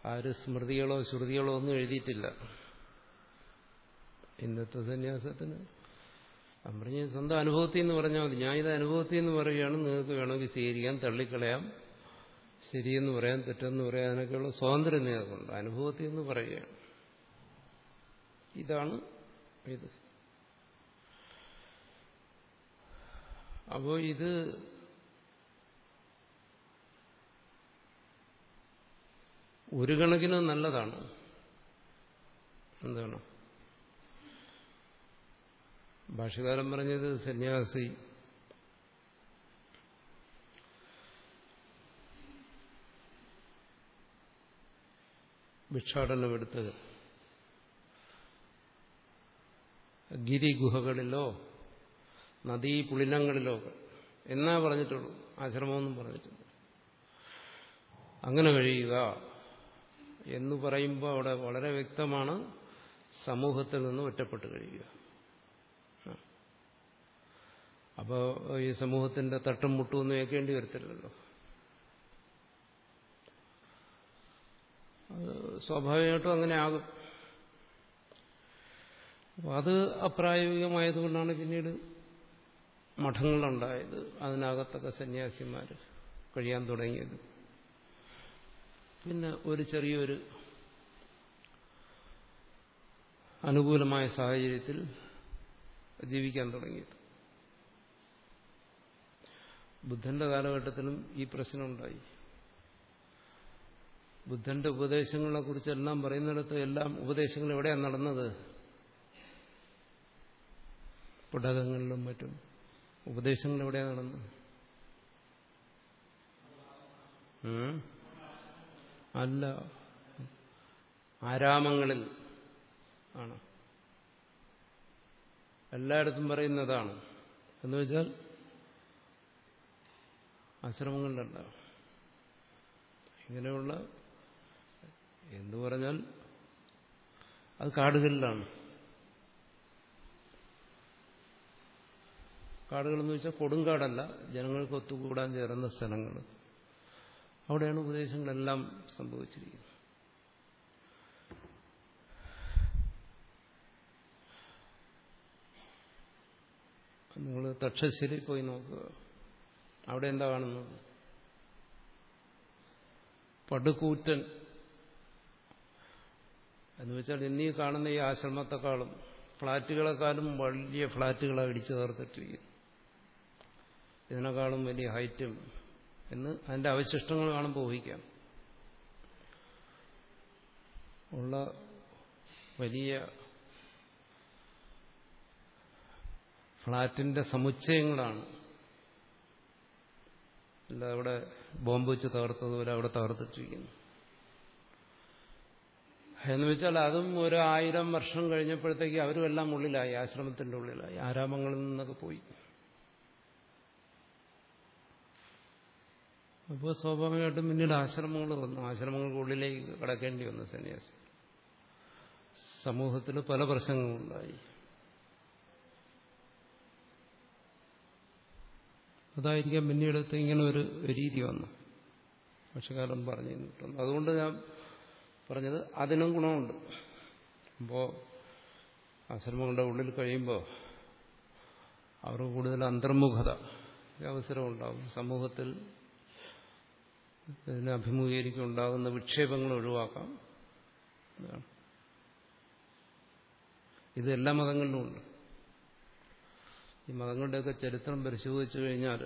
ആര് സ്മൃതികളോ ശ്രുതികളോ ഒന്നും എഴുതിയിട്ടില്ല. ഇന്നത്തെ സന്യാസത്തിന്. പറഞ്ഞ സ്വന്തം അനുഭവത്തിൽ എന്ന് പറഞ്ഞാൽ മതി. ഞാൻ ഇത് അനുഭവത്തിൽ എന്ന് പറയുകയാണ്. നിങ്ങൾക്ക് വേണമെങ്കിൽ സ്വീകരിക്കാം തള്ളിക്കളയാം. ശരിയെന്ന് പറയാം തെറ്റെന്ന് പറയാം അതിനൊക്കെയുള്ള സ്വാതന്ത്ര്യം നിങ്ങൾക്കുണ്ട്. അനുഭവത്തിൽ എന്ന് പറയുകയാണ്. ഇതാണ് ഇത്. അപ്പോൾ ഇത് ഒരു കണക്കിന് നല്ലതാണ്. എന്താണ്? ഭാഷകാരൻ പറഞ്ഞത് സന്യാസി. ഭിക്ഷാടനമെടുത്ത് ഗിരിഗുഹകളിലോ നദീ പുളിനങ്ങളിലോ എന്നാ പറഞ്ഞിട്ടുള്ളൂ. ആശ്രമമൊന്നും പറഞ്ഞിട്ടില്ല. അങ്ങനെ കഴിയുക. എന്ന് പറയുമ്പോൾ അവിടെ വളരെ വ്യക്തമാണ് സമൂഹത്തിൽ നിന്ന് ഒറ്റപ്പെട്ട് കഴിയുക. അപ്പോൾ ഈ സമൂഹത്തിന്റെ തട്ടും മുട്ടും ഒന്നും ഏൽക്കേണ്ടി വരത്തില്ലല്ലോ. അത് സ്വാഭാവികമായിട്ടും അങ്ങനെ ആകും. അത് അപ്രായോഗികമായതുകൊണ്ടാണ് പിന്നീട് മഠങ്ങളുണ്ടായത്. അതിനകത്തൊക്കെ സന്യാസിമാർ കഴിയാൻ തുടങ്ങിയത്. പിന്നെ ഒരു ചെറിയൊരു അനുകൂലമായ സാഹചര്യത്തിൽ ജീവിക്കാൻ തുടങ്ങിയത്. ബുദ്ധന്റെ കാലഘട്ടത്തിലും ഈ പ്രശ്നം ഉണ്ടായി ബുദ്ധന്റെ ഉപദേശങ്ങളെ കുറിച്ചെല്ലാം പറയുന്നിടത്ത് എല്ലാം ഉപദേശങ്ങൾ എവിടെയാണ് നടന്നത്? പുടകങ്ങളിലും മറ്റും. ഉപദേശങ്ങൾ എവിടെയാണ് നടന്നത്? അല്ല. ആരാമങ്ങളിൽ ആണ്. എല്ലായിടത്തും പറയുന്നതാണ്. എന്ന് വെച്ചാൽ ആശ്രമങ്ങളിലല്ല. ഇങ്ങനെയുള്ള എന്ന് പറഞ്ഞാൽ അത് കാടുകളിലാണ്. കാടുകളെന്ന് വെച്ചാൽ കൊടുങ്കാടല്ല. ജനങ്ങൾക്ക് ഒത്തുകൂടാൻ ചേർന്ന സ്ഥലങ്ങൾ അവിടെയാണ് ഉപദേശങ്ങളെല്ലാം സംഭവിച്ചിരിക്കുന്നത്. നിങ്ങൾ തക്ഷശ്ശേരി പോയി നോക്കുക അവിടെ എന്താ കാണുന്നത്? പടുകൂറ്റൻ. എന്ന് വെച്ചാൽ ഇന്നീ കാണുന്ന ഈ ആശ്രമത്തെക്കാളും ഫ്ളാറ്റുകളെക്കാളും വലിയ ഫ്ളാറ്റുകളാണ് ഇടിച്ചു ചേർത്തിട്ടിരിക്കുന്നു ഇതിനേക്കാളും വലിയ ഹൈറ്റും എന്ന് അതിന്റെ അവശിഷ്ടങ്ങൾ കാണുമ്പോൾ ഊഹിക്കാം. ഉള്ള വലിയ ഫ്ളാറ്റിന്റെ സമുച്ചയങ്ങളാണ്. അല്ല അവിടെ ബോംബ് വെച്ച് തകർത്തതുപോലെ അവിടെ തകർത്തിട്ടിരിക്കുന്നു. എന്ന് വെച്ചാൽ അതും ഒരു വർഷം കഴിഞ്ഞപ്പോഴത്തേക്ക് അവരും എല്ലാം ഉള്ളിലായി ആശ്രമത്തിന്റെ ഉള്ളിലായി ആരാമങ്ങളിൽ നിന്നൊക്കെ പോയി. അപ്പോൾ സ്വാഭാവികമായിട്ടും പിന്നീട് ആശ്രമങ്ങൾ വന്നു. ആശ്രമങ്ങൾക്കുള്ളിലേക്ക് കടക്കേണ്ടി വന്നു സന്യാസി. സമൂഹത്തിൽ പല പ്രശ്നങ്ങളുണ്ടായി. അതായിരിക്കാം പിന്നീടത്ത് ഇങ്ങനെ ഒരു രീതി വന്നു. പക്ഷകാലം പറഞ്ഞു തന്നിട്ടുണ്ട് അതുകൊണ്ട് ഞാൻ പറഞ്ഞത് അതിനും ഗുണമുണ്ട്. അപ്പോൾ ആശ്രമങ്ങളുടെ ഉള്ളിൽ കഴിയുമ്പോൾ അവർക്ക് കൂടുതൽ അന്തർമുഖത അവസരമുണ്ടാകും സമൂഹത്തിൽ ഇതിനെ അഭിമുഖീകരിക്കും ഉണ്ടാകുന്ന വിക്ഷേപങ്ങൾ ഒഴിവാക്കാം. ഇത് എല്ലാ മതങ്ങളിലും ഉണ്ട്. ഈ മതങ്ങളുടെയൊക്കെ ചരിത്രം പരിശോധിച്ചു കഴിഞ്ഞാൽ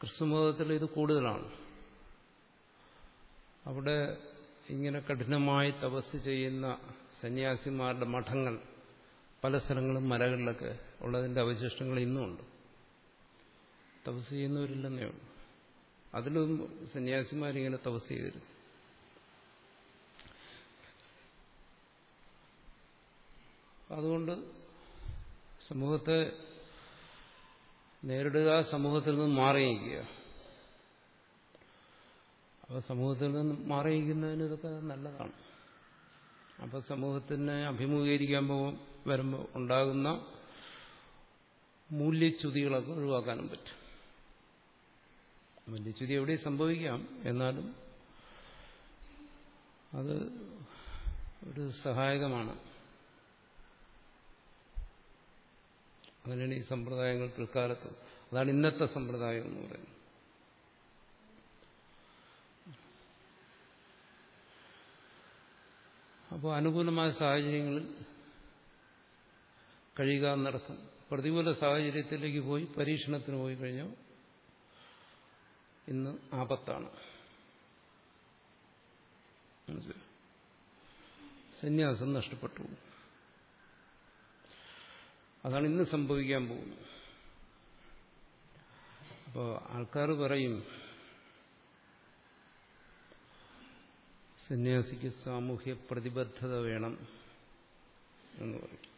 ക്രിസ്തുമതത്തിൽ ഇത് കൂടുതലാണ്. അവിടെ ഇങ്ങനെ കഠിനമായി തപസ് ചെയ്യുന്ന സന്യാസിമാരുടെ മഠങ്ങൾ പല സ്ഥലങ്ങളും മലകളിലൊക്കെ ഉള്ളതിന്റെ അവശിഷ്ടങ്ങൾ ഇന്നുമുണ്ട് തപസ് ചെയ്യുന്നവരില്ലെന്നേ ഉള്ളൂ. അതിലും സന്യാസിമാരിങ്ങനെ തപസ് ചെയ്തിരുന്നു. അതുകൊണ്ട് സമൂഹത്തെ നേരിടുക സമൂഹത്തിൽ നിന്ന് മാറിയിരിക്കുക. അപ്പോൾ സമൂഹത്തിൽ നിന്ന് മാറിയിരിക്കുന്നതിന് ഇതൊക്കെ നല്ലതാണ്. അപ്പോൾ സമൂഹത്തിനെ അഭിമുഖീകരിക്കാൻ പോകും വരുമ്പോൾ ഉണ്ടാകുന്ന മൂല്യച്യുതികളൊക്കെ ഒഴിവാക്കാനും പറ്റും. മൂല്യച്യുതി എവിടെ സംഭവിക്കാം എന്നാലും അത് ഒരു സഹായകമാണ്. അങ്ങനെയാണ് ഈ സമ്പ്രദായങ്ങൾ പിൽക്കാലത്ത് അതാണ് ഇന്നത്തെ സമ്പ്രദായം എന്ന് പറയുന്നത്. അപ്പോൾ അനുകൂലമായ സാഹചര്യങ്ങളിൽ കഴിയുക എന്നർത്ഥം പ്രതികൂല സാഹചര്യത്തിലേക്ക് പോയി പരീക്ഷണത്തിന് പോയി കഴിഞ്ഞു ഇന്ന് ആപത്താണ്. സന്യാസം നഷ്ടപ്പെട്ടു. അതാണ് ഇന്ന് സംഭവിക്കാൻ പോകുന്നത്. അപ്പോൾ ആൾക്കാർ പറയും സന്യാസിക്ക് സാമൂഹ്യ പ്രതിബദ്ധത വേണം എന്ന് പറയും.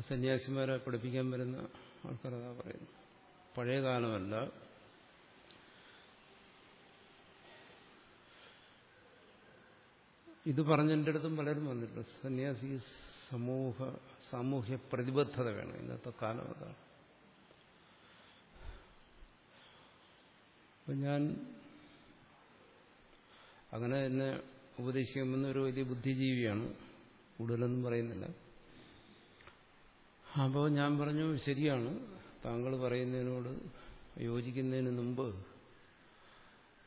സന്യാസിമാരെ പഠിപ്പിക്കാൻ വരുന്ന ആൾക്കാർ അതാ പറയുന്നു പഴയ കാലമല്ല. ഇത് പറഞ്ഞതിന്റെ അടുത്തും പലരും വന്നിട്ടുണ്ട്. സന്യാസി സമൂഹ സാമൂഹ്യ പ്രതിബദ്ധത വേണം. ഇന്നത്തെ കാലം അതാണ് അപ്പം ഞാൻ അങ്ങനെ എന്നെ ഉപദേശിക്കുമെന്ന് ഒരു വലിയ ബുദ്ധിജീവിയാണ്. കൂടുതലൊന്നും പറയുന്നില്ല. അപ്പോൾ ഞാൻ പറഞ്ഞു ശരിയാണ്. താങ്കൾ പറയുന്നതിനോട് യോജിക്കുന്നതിന് മുമ്പ്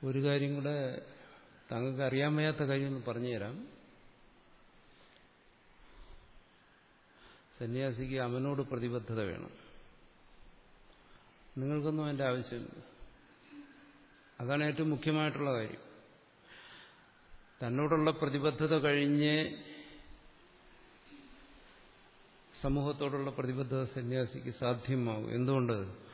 ഒരു കാര്യം കൂടെ താങ്കൾക്ക് അറിയാൻ വയ്യാത്ത കാര്യമൊന്ന് പറഞ്ഞു പറഞ്ഞുതരാം. സന്യാസിക്ക് അവനോട് പ്രതിബദ്ധത വേണം. നിങ്ങൾക്കൊന്നും അതിന്റെ ആവശ്യമില്ല. അതാണ് ഏറ്റവും മുഖ്യമായിട്ടുള്ള കാര്യം. തന്നോടുള്ള പ്രതിബദ്ധത കഴിഞ്ഞ് സമൂഹത്തോടുള്ള പ്രതിബദ്ധത സന്യാസിക്ക് സാധ്യമാകും എന്തുകൊണ്ട്?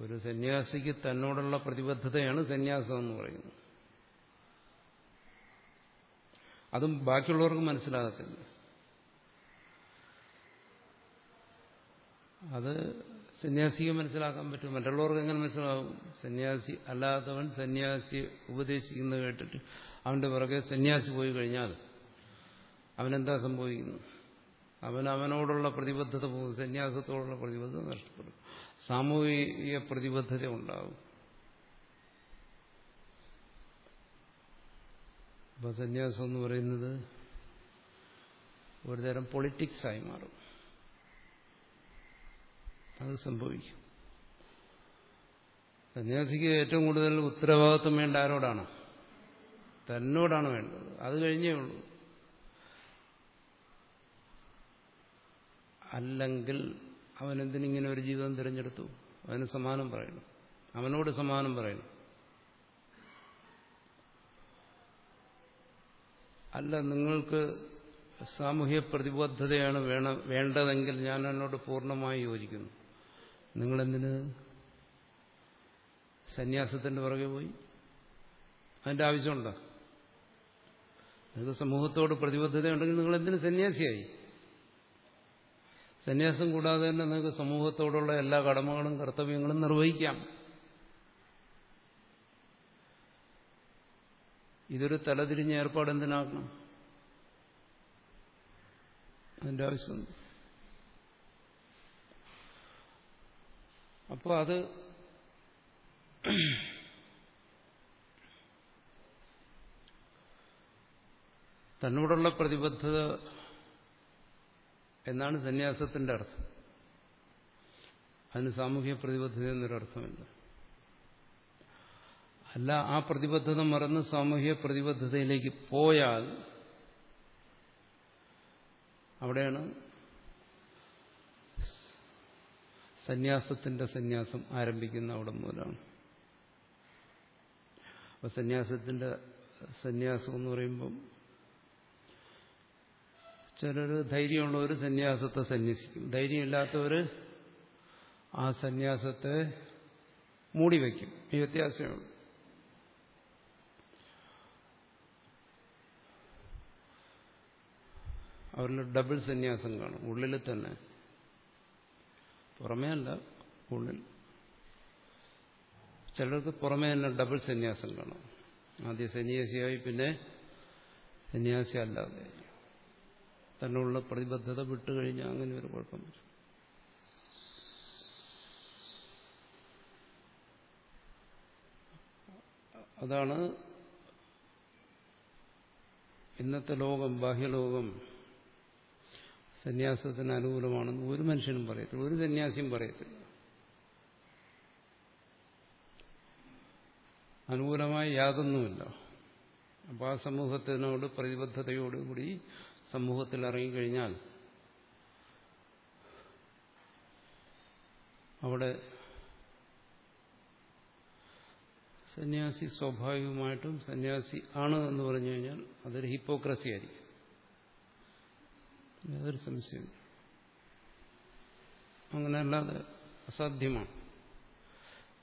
ഒരു സന്യാസിക്ക് തന്നോടുള്ള പ്രതിബദ്ധതയാണ് സന്യാസം എന്ന് പറയുന്നത്. അതും ബാക്കിയുള്ളവർക്ക് മനസ്സിലാകത്തില്ല. അത് സന്യാസിക്ക് മനസ്സിലാക്കാൻ പറ്റും. മറ്റുള്ളവർക്ക് എങ്ങനെ മനസ്സിലാവും? സന്യാസി അല്ലാത്തവൻ സന്യാസി ഉപദേശിക്കുന്നത് കേട്ടിട്ട് അവന്റെ പുറകെ സന്യാസി പോയി കഴിഞ്ഞാൽ അവനെന്താ സംഭവിക്കുന്നു? അവൻ അവനോടുള്ള പ്രതിബദ്ധത പോകും സന്യാസത്തോടുള്ള പ്രതിബദ്ധത നഷ്ടപ്പെടും. സാമൂഹിക പ്രതിബദ്ധത ഉണ്ടാകും അപ്പൊ സന്യാസം എന്ന് പറയുന്നത് ഒരുതരം പൊളിറ്റിക്സായി മാറും. അത് സംഭവിക്കും. സന്യാസിക്ക് ഏറ്റവും കൂടുതൽ ഉത്തരവാദിത്വം വേണ്ട ആരോടാണ്? തന്നോടാണ് വേണ്ടത്. അത് കഴിഞ്ഞേ ഉള്ളൂ. അല്ലെങ്കിൽ അവൻ എന്തിനിങ്ങനെ ഒരു ജീവിതം തിരഞ്ഞെടുത്തു? അവന് സമാനം പറയണം. അവനോട് സമാനം പറയണം. അല്ല നിങ്ങൾക്ക് സാമൂഹ്യ പ്രതിബദ്ധതയാണ് വേണ വേണ്ടതെങ്കിൽ ഞാൻ എന്നോട് പൂർണമായി യോജിക്കുന്നു. നിങ്ങളെന്തിന്? സന്യാസത്തിന്റെ പുറകെ പോയി? അതിന്റെ ആവശ്യമുണ്ടോ? നിങ്ങൾക്ക് സമൂഹത്തോട് പ്രതിബദ്ധതയുണ്ടെങ്കിൽ നിങ്ങൾ എന്തിനു സന്യാസിയായി? സന്യാസം കൂടാതെ തന്നെ നിങ്ങൾക്ക് സമൂഹത്തോടുള്ള എല്ലാ കടമകളും കർത്തവ്യങ്ങളും നിർവഹിക്കാം. ഇതൊരു തലതിരിഞ്ഞ ഏർപ്പാട് എന്തിനാക്കണം? അതിന്റെ ആവശ്യമുണ്ട്. അപ്പോൾ അത് തന്നോടുള്ള പ്രതിബദ്ധത എന്നാണ് സന്യാസത്തിന്റെ അർത്ഥം. അതിന് സാമൂഹ്യ പ്രതിബദ്ധത എന്നൊരർത്ഥമില്ല അല്ല ആ പ്രതിബദ്ധത മറന്ന് സാമൂഹ്യ പ്രതിബദ്ധതയിലേക്ക് പോയാൽ അവിടെയാണ് സന്യാസത്തിന്റെ സന്യാസം ആരംഭിക്കുന്ന അവിടെ മുതലാണ്. അപ്പൊ സന്യാസത്തിന്റെ സന്യാസം എന്ന് പറയുമ്പം ചിലർ ധൈര്യമുള്ളവർ സന്യാസത്തെ സന്യസിക്കും. ധൈര്യമില്ലാത്തവർ ആ സന്യാസത്തെ മൂടിവെക്കും ഈ വ്യത്യാസമുള്ളൂ അവരിൽ ഡബിൾ സന്യാസം കാണും. ഉള്ളിൽ തന്നെ. പുറമേ അല്ല ഉള്ളിൽ. ചിലർക്ക് പുറമേ തന്നെ ഡബിൾ സന്യാസം കാണും. ആദ്യം സന്യാസിയായി പിന്നെ സന്യാസി അല്ലാതെ തന്നുള്ള പ്രതിബദ്ധത വിട്ടുകഴിഞ്ഞാൽ അങ്ങനെ ഒരു കുഴപ്പം വരും അതാണ് ഇന്നത്തെ ലോകം ബാഹ്യലോകം സന്യാസത്തിന് അനുകൂലമാണെന്ന് ഒരു മനുഷ്യനും പറയത്തില്ല. ഒരു സന്യാസിയും പറയത്തില്ല. അനുകൂലമായി യാതൊന്നുമില്ല. അപ്പോൾ ആ സമൂഹത്തിനോട് പ്രതിബദ്ധതയോടുകൂടി സമൂഹത്തിൽ ഇറങ്ങിക്കഴിഞ്ഞാൽ അവിടെ സന്യാസി സ്വാഭാവികമായിട്ടും സന്യാസി ആണ് എന്ന് പറഞ്ഞു കഴിഞ്ഞാൽ അതൊരു ഹിപ്പോക്രസി ആയിരിക്കും. യാതൊരു സംശയം അങ്ങനെയല്ലാതെ അസാധ്യമാണ്.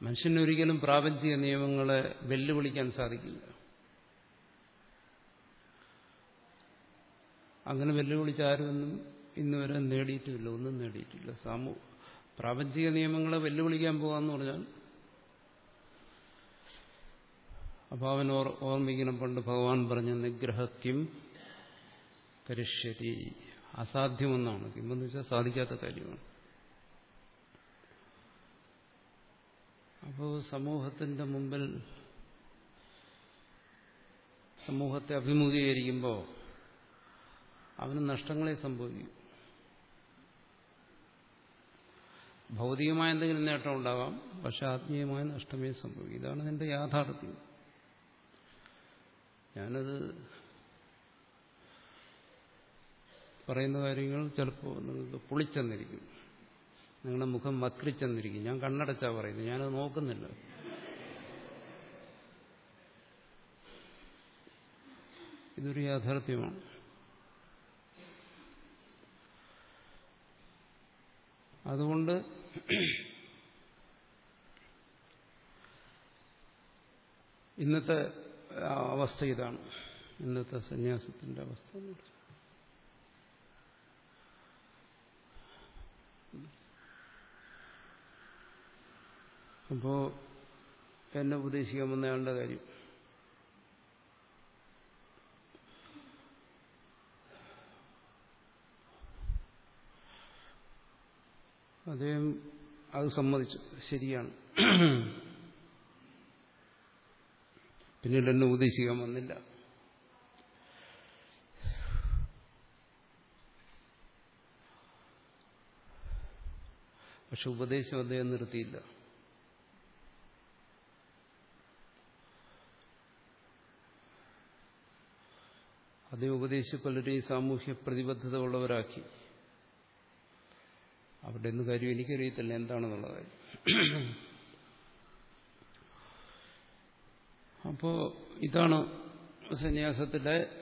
മനുഷ്യനൊരിക്കലും പ്രാപഞ്ചിക നിയമങ്ങളെ വെല്ലുവിളിക്കാൻ സാധിക്കില്ല. അങ്ങനെ വെല്ലുവിളിച്ച ആരുമൊന്നും ഇന്നുവരെ നേടിയിട്ടില്ല ഒന്നും നേടിയിട്ടില്ല. സമൂ പ്രാപഞ്ചിക നിയമങ്ങളെ വെല്ലുവിളിക്കാൻ പോകാന്ന് പറഞ്ഞാൽ അവൻ ഓർ ഓർമ്മിക്കണം പണ്ട് ഭഗവാൻ പറഞ്ഞ നിഗ്രഹക്കും കരിഷ്യതി. അസാധ്യമെന്നാണ്. കിമെന്ന് വെച്ചാൽ സാധിക്കാത്ത കാര്യമാണ്. അപ്പോൾ സമൂഹത്തിന്റെ മുമ്പിൽ സമൂഹത്തെ അഭിമുഖീകരിക്കുമ്പോൾ അവന് നഷ്ടങ്ങളെ സംഭവിക്കും. ഭൗതികമായ എന്തെങ്കിലും നേട്ടം ഉണ്ടാവാം പക്ഷെ ആത്മീയമായ നഷ്ടമേ സംഭവിക്കും. ഇതാണ് എന്റെ യാഥാർത്ഥ്യം. ഞാനത് പറയുന്ന കാര്യങ്ങൾ ചിലപ്പോൾ നിങ്ങൾക്ക് പൊളിച്ചെന്നിരിക്കും. നിങ്ങളുടെ മുഖം വക്രിച്ചെന്നിരിക്കും ഞാൻ കണ്ണടച്ചാ പറയുന്നത്. ഞാനത് നോക്കുന്നില്ല. ഇതൊരു യാഥാർത്ഥ്യമാണ്. അതുകൊണ്ട് ഇന്നത്തെ അവസ്ഥ ഇതാണ്. ഇന്നത്തെ സന്യാസത്തിന്റെ അവസ്ഥ അപ്പോ എന്നെ ഉപദേശിക്കാൻ വന്നയാളുടെ കാര്യം. അദ്ദേഹം അത് സമ്മതിച്ചു. ശരിയാണ്. പിന്നീട് എന്നെ വന്നില്ല. പക്ഷെ ഉപദേശം അദ്ദേഹം നിർത്തിയില്ല. അതേ ഉപദേശിച്ച് പലരെയും സാമൂഹ്യ പ്രതിബദ്ധത ഉള്ളവരാക്കി അവിടെ നിന്ന് കാര്യം എനിക്കറിയത്തില്ല. എന്താണെന്നുള്ള കാര്യം. അപ്പോ ഇതാണ് സന്യാസത്തിലെ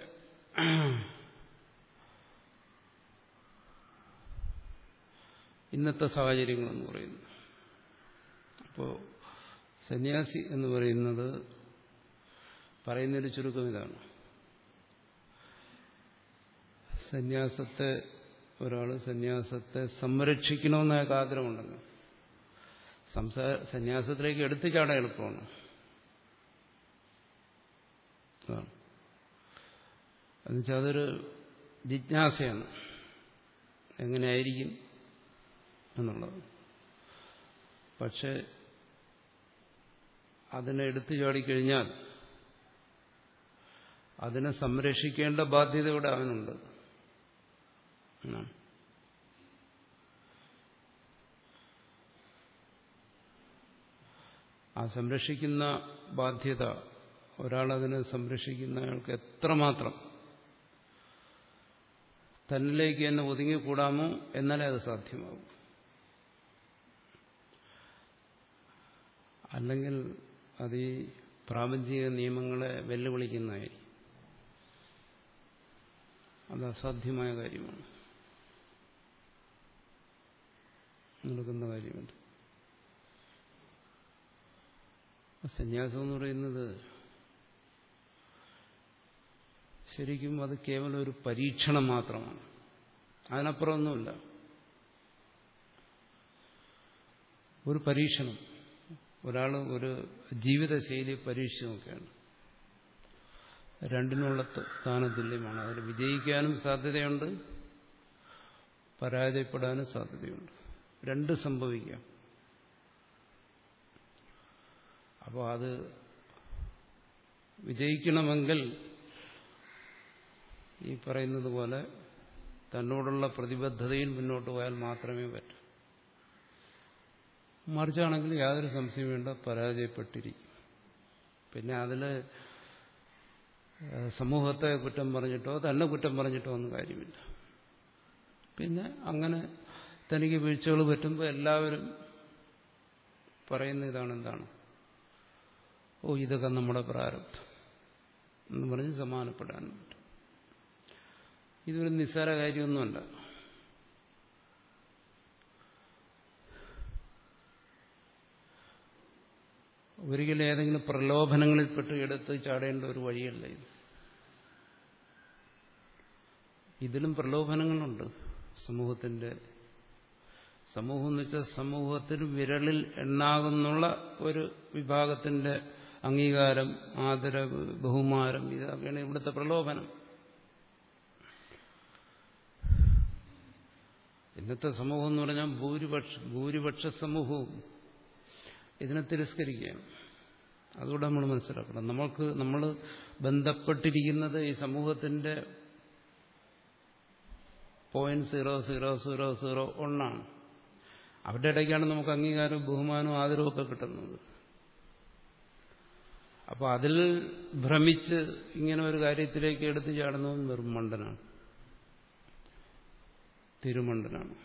ഇന്നത്തെ സാഹചര്യങ്ങളെന്ന് പറയുന്നത്. അപ്പോൾ സന്യാസി എന്ന് പറയുന്നത് പറയുന്നൊരു ചുരുക്കം ഇതാണ്. സന്യാസത്തെ ഒരാൾ സന്യാസത്തെ സംരക്ഷിക്കണമെന്ന് അയാൾക്ക് ആഗ്രഹമുണ്ടല്ലോ. സന്യാസത്തിലേക്ക് എടുത്തു ചാടാൻ എളുപ്പമാണ് എന്നുവെച്ചാൽ അതൊരു ജിജ്ഞാസയാണ്. എങ്ങനെയായിരിക്കും എന്നുള്ളത്. പക്ഷെ അതിനെ എടുത്തു ചാടിക്കഴിഞ്ഞാൽ അതിനെ സംരക്ഷിക്കേണ്ട ബാധ്യത ഇവിടെ അവനുണ്ട്. ആ സംരക്ഷിക്കുന്ന ബാധ്യത ഒരാളതിനെ സംരക്ഷിക്കുന്ന അയാൾക്ക് എത്രമാത്രം? തന്നിലേക്ക് തന്നെ ഒതുങ്ങിക്കൂടാമോ? എന്നാലേ അത് സാധ്യമാകും. അല്ലെങ്കിൽ അത് ഈ പ്രാപഞ്ചിക നിയമങ്ങളെ വെല്ലുവിളിക്കുന്നതായി അത് അസാധ്യമായ കാര്യമാണ്. നടക്കുന്ന കാര്യമുണ്ട്. സന്യാസം എന്ന് പറയുന്നത് ശരിക്കും അത് കേവലം ഒരു പരീക്ഷണം മാത്രമാണ്. അതിനപ്പുറമൊന്നുമില്ല. ഒരു പരീക്ഷണം. ഒരാൾ ഒരു ജീവിതശൈലി പരീക്ഷിച്ച് നോക്കുകയാണ്. രണ്ടിനുള്ള സ്ഥാനതുല്യമാണ്. അതിൽ വിജയിക്കാനും സാധ്യതയുണ്ട് പരാജയപ്പെടാനും സാധ്യതയുണ്ട്. രണ്ട് സംഭവിക്കാം. അപ്പോൾ അത് വിജയിക്കണമെങ്കിൽ ഈ പറയുന്നത് പോലെ തന്നോടുള്ള പ്രതിബദ്ധതയിൽ മുന്നോട്ട് പോയാൽ മാത്രമേ പറ്റൂ. മറിച്ചാണെങ്കിൽ യാതൊരു സംശയം വേണ്ട പരാജയപ്പെട്ടിരിക്കും പിന്നെ അതിൽ സമൂഹത്തെ കുറ്റം പറഞ്ഞിട്ടോ തന്നെ കുറ്റം പറഞ്ഞിട്ടോ ഒന്നും കാര്യമില്ല. പിന്നെ അങ്ങനെ തനിക്ക് വീഴ്ചകൾ പറ്റുമ്പോൾ എല്ലാവരും പറയുന്ന ഇതാണ് എന്താണ്? ഓ ഇതൊക്കെ നമ്മുടെ പ്രാരബ്ധം എന്ന് പറഞ്ഞ് സമാനപ്പെടാൻ പറ്റും. ഇതൊരു നിസ്സാര കാര്യമൊന്നുമല്ല. ഒരിക്കലും ഏതെങ്കിലും പ്രലോഭനങ്ങളിൽ പെട്ട് എടുത്ത് ചാടേണ്ട ഒരു വഴിയല്ല ഇത്. ഇതിലും പ്രലോഭനങ്ങളുണ്ട് സമൂഹത്തിന്റെ സമൂഹം എന്ന് വെച്ചാൽ സമൂഹത്തിന് വിരളിൽ എണ്ണാകുന്നുള്ള ഒരു വിഭാഗത്തിന്റെ അംഗീകാരം ആദരവ് ബഹുമാനം ഇതൊക്കെയാണ് ഇവിടുത്തെ പ്രലോഭനം. ഇന്നത്തെ സമൂഹം എന്ന് പറഞ്ഞാൽ ഭൂരിപക്ഷ ഭൂരിപക്ഷ സമൂഹവും ഇതിനെ തിരസ്കരിക്കുകയാണ്. അതുകൂടെ നമ്മൾ മനസ്സിലാക്കണം. നമ്മൾക്ക് നമ്മൾ ബന്ധപ്പെട്ടിരിക്കുന്നത് ഈ സമൂഹത്തിന്റെ point zero zero zero zero ഒന്നാണ് അവരുടെ ഇടയ്ക്കാണ് നമുക്ക് അംഗീകാരവും ബഹുമാനവും ആദരവും കിട്ടുന്നത്. അപ്പോൾ അതിൽ ഭ്രമിച്ച് ഇങ്ങനെ ഒരു കാര്യത്തിലേക്ക് എടുത്തു ചാടുന്നവൻ നിർമ്മണ്ഡനാണ് തിരുമണ്ഡനാണ്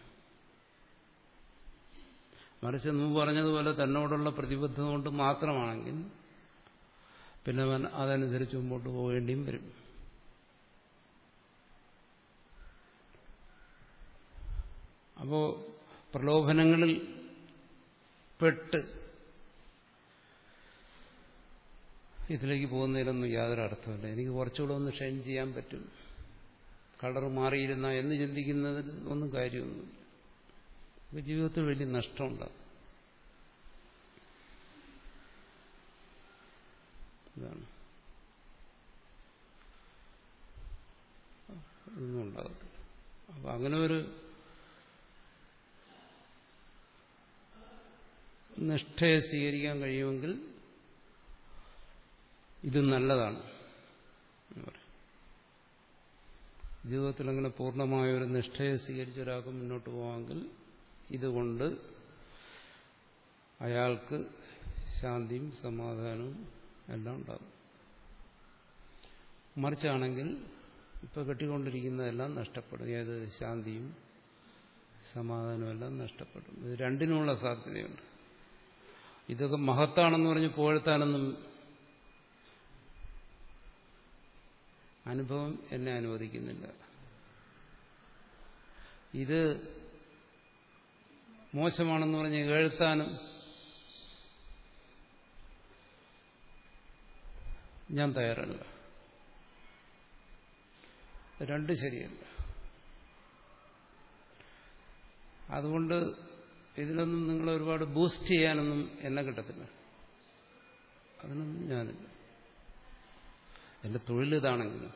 മറിച്ച് മുമ്പ് പറഞ്ഞതുപോലെ തന്നോടുള്ള പ്രതിബദ്ധത കൊണ്ട് മാത്രമാണെങ്കിൽ പിന്നെ അവൻ അതനുസരിച്ച് മുമ്പോട്ട് പോകേണ്ടിയും വരും. അപ്പോൾ പ്രലോഭനങ്ങളിൽ പെട്ട് ഇതിലേക്ക് പോകുന്നതിലൊന്നും യാതൊരു അർത്ഥമില്ല എനിക്ക് കുറച്ചുകൂടെ ഒന്ന് ഷൈൻ ചെയ്യാൻ പറ്റും. കളർ മാറിയിരുന്ന എന്ന് ചിന്തിക്കുന്നതിൽ ഒന്നും കാര്യമൊന്നുമില്ല. ജീവിതത്തിൽ വലിയ നഷ്ടമുണ്ടാകും ഇതാണ്. ഒന്നും അങ്ങനെ ഒരു നിഷ്ഠയെ സ്വീകരിക്കാൻ കഴിയുമെങ്കിൽ ഇത് നല്ലതാണ്. ജീവിതത്തിൽ അങ്ങനെ പൂർണമായ ഒരു നിഷ്ഠയെ സ്വീകരിച്ച ഒരാൾക്ക് മുന്നോട്ട് പോകാമെങ്കിൽ ഇതുകൊണ്ട് അയാൾക്ക് ശാന്തിയും സമാധാനവും എല്ലാം ഉണ്ടാകും. മറിച്ചാണെങ്കിൽ ഇപ്പൊ കെട്ടിക്കൊണ്ടിരിക്കുന്നതെല്ലാം നഷ്ടപ്പെടും. ഏത് ശാന്തിയും സമാധാനവും എല്ലാം നഷ്ടപ്പെടും. ഇത് രണ്ടിനുമുള്ള സാധ്യതയുണ്ട്. ഇതൊക്കെ മഹത്താണെന്ന് പറഞ്ഞ് പുകഴ്ത്താനൊന്നും അനുഭവം എന്നെ അനുവദിക്കുന്നില്ല. ഇത് മോശമാണെന്ന് പറഞ്ഞ് കേഴ്ത്താനും ഞാൻ തയ്യാറല്ല. രണ്ട് ശരിയല്ല. അതുകൊണ്ട് ഇതിനൊന്നും നിങ്ങൾ ഒരുപാട് ബൂസ്റ്റ് ചെയ്യാനൊന്നും എന്നെ കിട്ടത്തില്ല. അതിനൊന്നും ഞാനില്ല. എന്റെ തൊഴിൽ ഇതാണെങ്കിലും.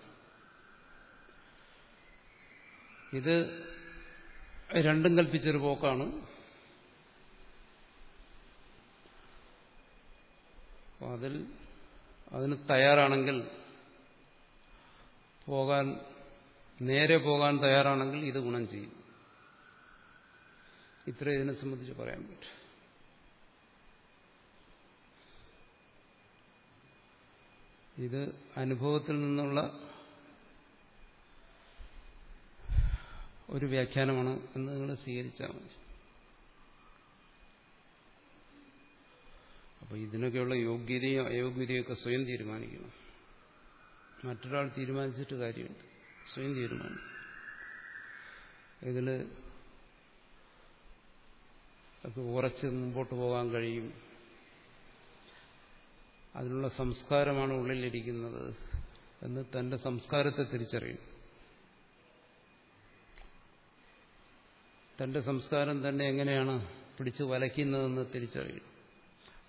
ഇത് രണ്ടും കൽപ്പിച്ചൊരു പോക്കാണ്. അതിൽ അതിന് തയ്യാറാണെങ്കിൽ പോകാൻ നേരെ പോകാൻ തയ്യാറാണെങ്കിൽ ഇത് ഗുണം ചെയ്യും. ഇത്ര ഇതിനെ സംബന്ധിച്ച് പറയാൻ പറ്റും. ഇത് അനുഭവത്തിൽ നിന്നുള്ള ഒരു വ്യാഖ്യാനമാണ് എന്ന് നിങ്ങൾ സ്വീകരിച്ചാൽ മതി. അപ്പോൾ ഇതിനൊക്കെയുള്ള യോഗ്യതയും അയോഗ്യതയും ഒക്കെ സ്വയം തീരുമാനിക്കണം. മറ്റൊരാൾ തീരുമാനിച്ചിട്ട് കാര്യമുണ്ട്. സ്വയം തീരുമാനിക്കും ഇതിൽ ഒക്കെ ഉറച്ച് മുമ്പോട്ട് പോകാൻ കഴിയും. അതിനുള്ള സംസ്കാരമാണ് ഉള്ളിലിരിക്കുന്നത് എന്ന് തന്റെ സംസ്കാരത്തെ തിരിച്ചറിയും. തന്റെ സംസ്കാരം തന്നെ എങ്ങനെയാണ് പിടിച്ചു വലയ്ക്കുന്നതെന്ന് തിരിച്ചറിയും.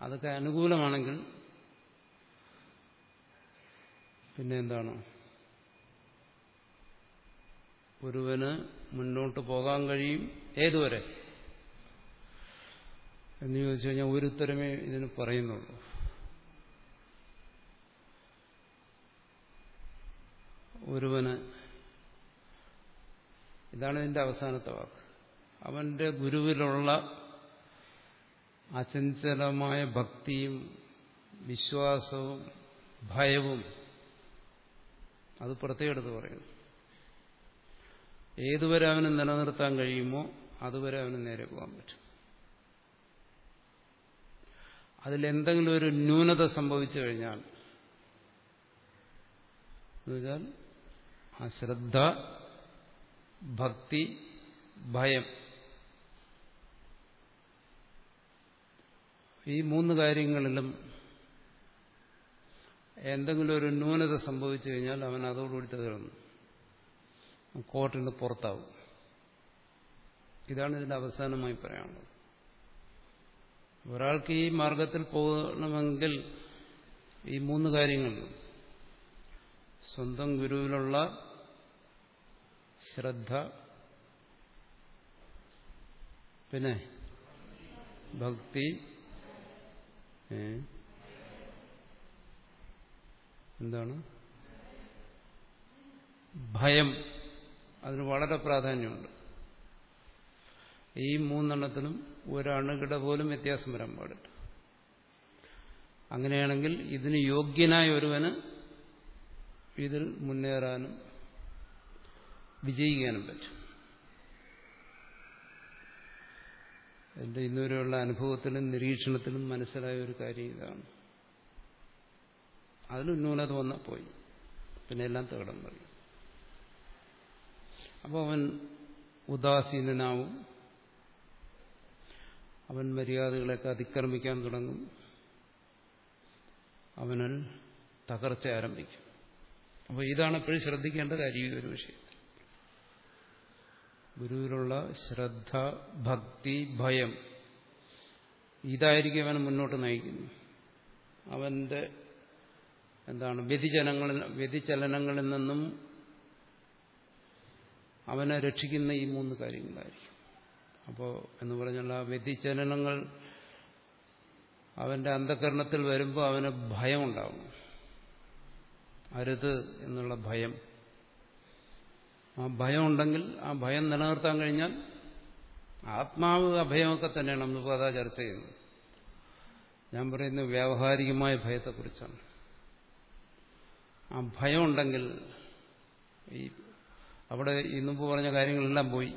അതൊക്കെ അനുകൂലമാണെങ്കിൽ പിന്നെ എന്താണ്? ഒരുവന് മുന്നോട്ട് പോകാൻ കഴിയും. ഏതുവരെ? എന്ന് ചോദിച്ചു കഴിഞ്ഞാൽ ഒരു ഉത്തരമേ ഇതിന് പറയുന്നുള്ളൂ. ഒരുവന് ഇതാണ് ഇതിന്റെ അവസാനത്തെ വാക്ക്. അവന്റെ ഗുരുവിലുള്ള അചഞ്ചലമായ ഭക്തിയും വിശ്വാസവും ഭയവും അത് പ്രത്യേകത പറയുന്നു. ഏതുവരെ അവന് നിലനിർത്താൻ കഴിയുമോ അതുവരെ അവന് നേരെ പോകാൻ പറ്റും. അതിലെന്തെങ്കിലും ഒരു ന്യൂനത സംഭവിച്ചു കഴിഞ്ഞാൽ എന്നുവെച്ചാൽ ആ ശ്രദ്ധ ഭക്തി ഭയം. ഈ മൂന്ന് കാര്യങ്ങളിലും എന്തെങ്കിലും ഒരു ന്യൂനത സംഭവിച്ചു കഴിഞ്ഞാൽ അവൻ അതോടുകൂടി തീർന്നു കോർട്ടിന് പുറത്താവും. ഇതാണ് ഇതിന്റെ അവസാനമായി പറയാനുള്ളത്. ഒരാൾക്ക് ഈ മാർഗത്തിൽ പോകണമെങ്കിൽ ഈ മൂന്ന് കാര്യങ്ങൾ. സ്വന്തം ഗുരുവിലുള്ള ശ്രദ്ധ പിന്നെ ഭക്തി എന്താണ്? ഭയം. അതിന് വളരെ പ്രാധാന്യമുണ്ട്. ഈ മൂന്നെണ്ണത്തിനും ഒരണുകിട പോലും വ്യത്യാസം വരാൻ പാടില്ല. അങ്ങനെയാണെങ്കിൽ ഇതിന് യോഗ്യനായ ഒരുവന് ഇതിൽ മുന്നേറാനും വിജയിക്കാനും പറ്റും. എന്റെ ഇന്നുവരെയുള്ള അനുഭവത്തിലും നിരീക്ഷണത്തിലും മനസ്സിലായ ഒരു കാര്യം ഇതാണ്. അതിൽ ന്യൂനത വന്നാൽ പോയി. പിന്നെ എല്ലാം തകടം പറയും അപ്പോൾ അവൻ ഉദാസീനനാവും. അവൻ മര്യാദകളൊക്കെ അതിക്രമിക്കാൻ തുടങ്ങും. അവനിൽ തകർച്ച ആരംഭിക്കും. അപ്പോൾ ഇതാണ് എപ്പോഴും ശ്രദ്ധിക്കേണ്ട കാര്യം ഈ ഒരു വിഷയത്തിൽ. ഗുരുവിലുള്ള ശ്രദ്ധ ഭക്തി ഭയം ഇതായിരിക്കും അവൻ മുന്നോട്ട് നയിക്കുന്നു അവന്റെ എന്താണ് വ്യതിചലങ്ങളിൽ വ്യതിചലനങ്ങളിൽ നിന്നും അവനെ രക്ഷിക്കുന്ന ഈ മൂന്ന് കാര്യങ്ങളായിരിക്കും. അപ്പോൾ എന്ന് പറഞ്ഞാൽ ആ വ്യതിചലനങ്ങൾ അവന്റെ അന്ധകരണത്തിൽ വരുമ്പോൾ അവന് ഭയം ഉണ്ടാവും അരുത് എന്നുള്ള ഭയം. ആ ഭയം ഉണ്ടെങ്കിൽ ആ ഭയം നിലനിർത്താൻ കഴിഞ്ഞാൽ ആത്മാവ് അഭയമൊക്കെ തന്നെയാണ് നമ്മളിപ്പോൾ അതാ ചർച്ച ചെയ്യുന്നത്. ഞാൻ പറയുന്നത് വ്യാവഹാരികമായ ഭയത്തെക്കുറിച്ചാണ്. ആ ഭയം ഉണ്ടെങ്കിൽ ഈ അവിടെ ഈ പറഞ്ഞ കാര്യങ്ങളെല്ലാം പോയി.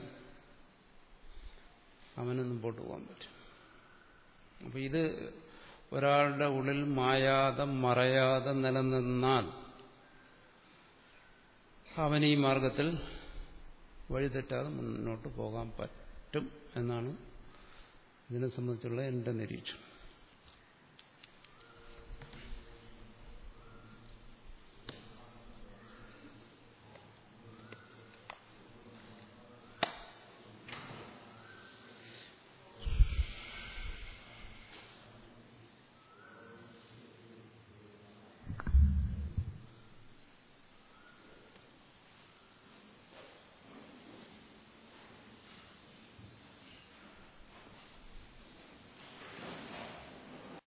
അവന് മുമ്പോട്ട് പോകാൻ പറ്റും അപ്പം ഇത് ഒരാളുടെ ഉള്ളിൽ മായാതെ മറയാതെ നിലനിന്നാൽ അവൻ ഈ മാർഗത്തിൽ വഴിതെറ്റാതെ മുന്നോട്ട് പോകാൻ പറ്റും എന്നാണ് ഇതിനെ സംബന്ധിച്ചുള്ള എന്റെ നിരീക്ഷണം.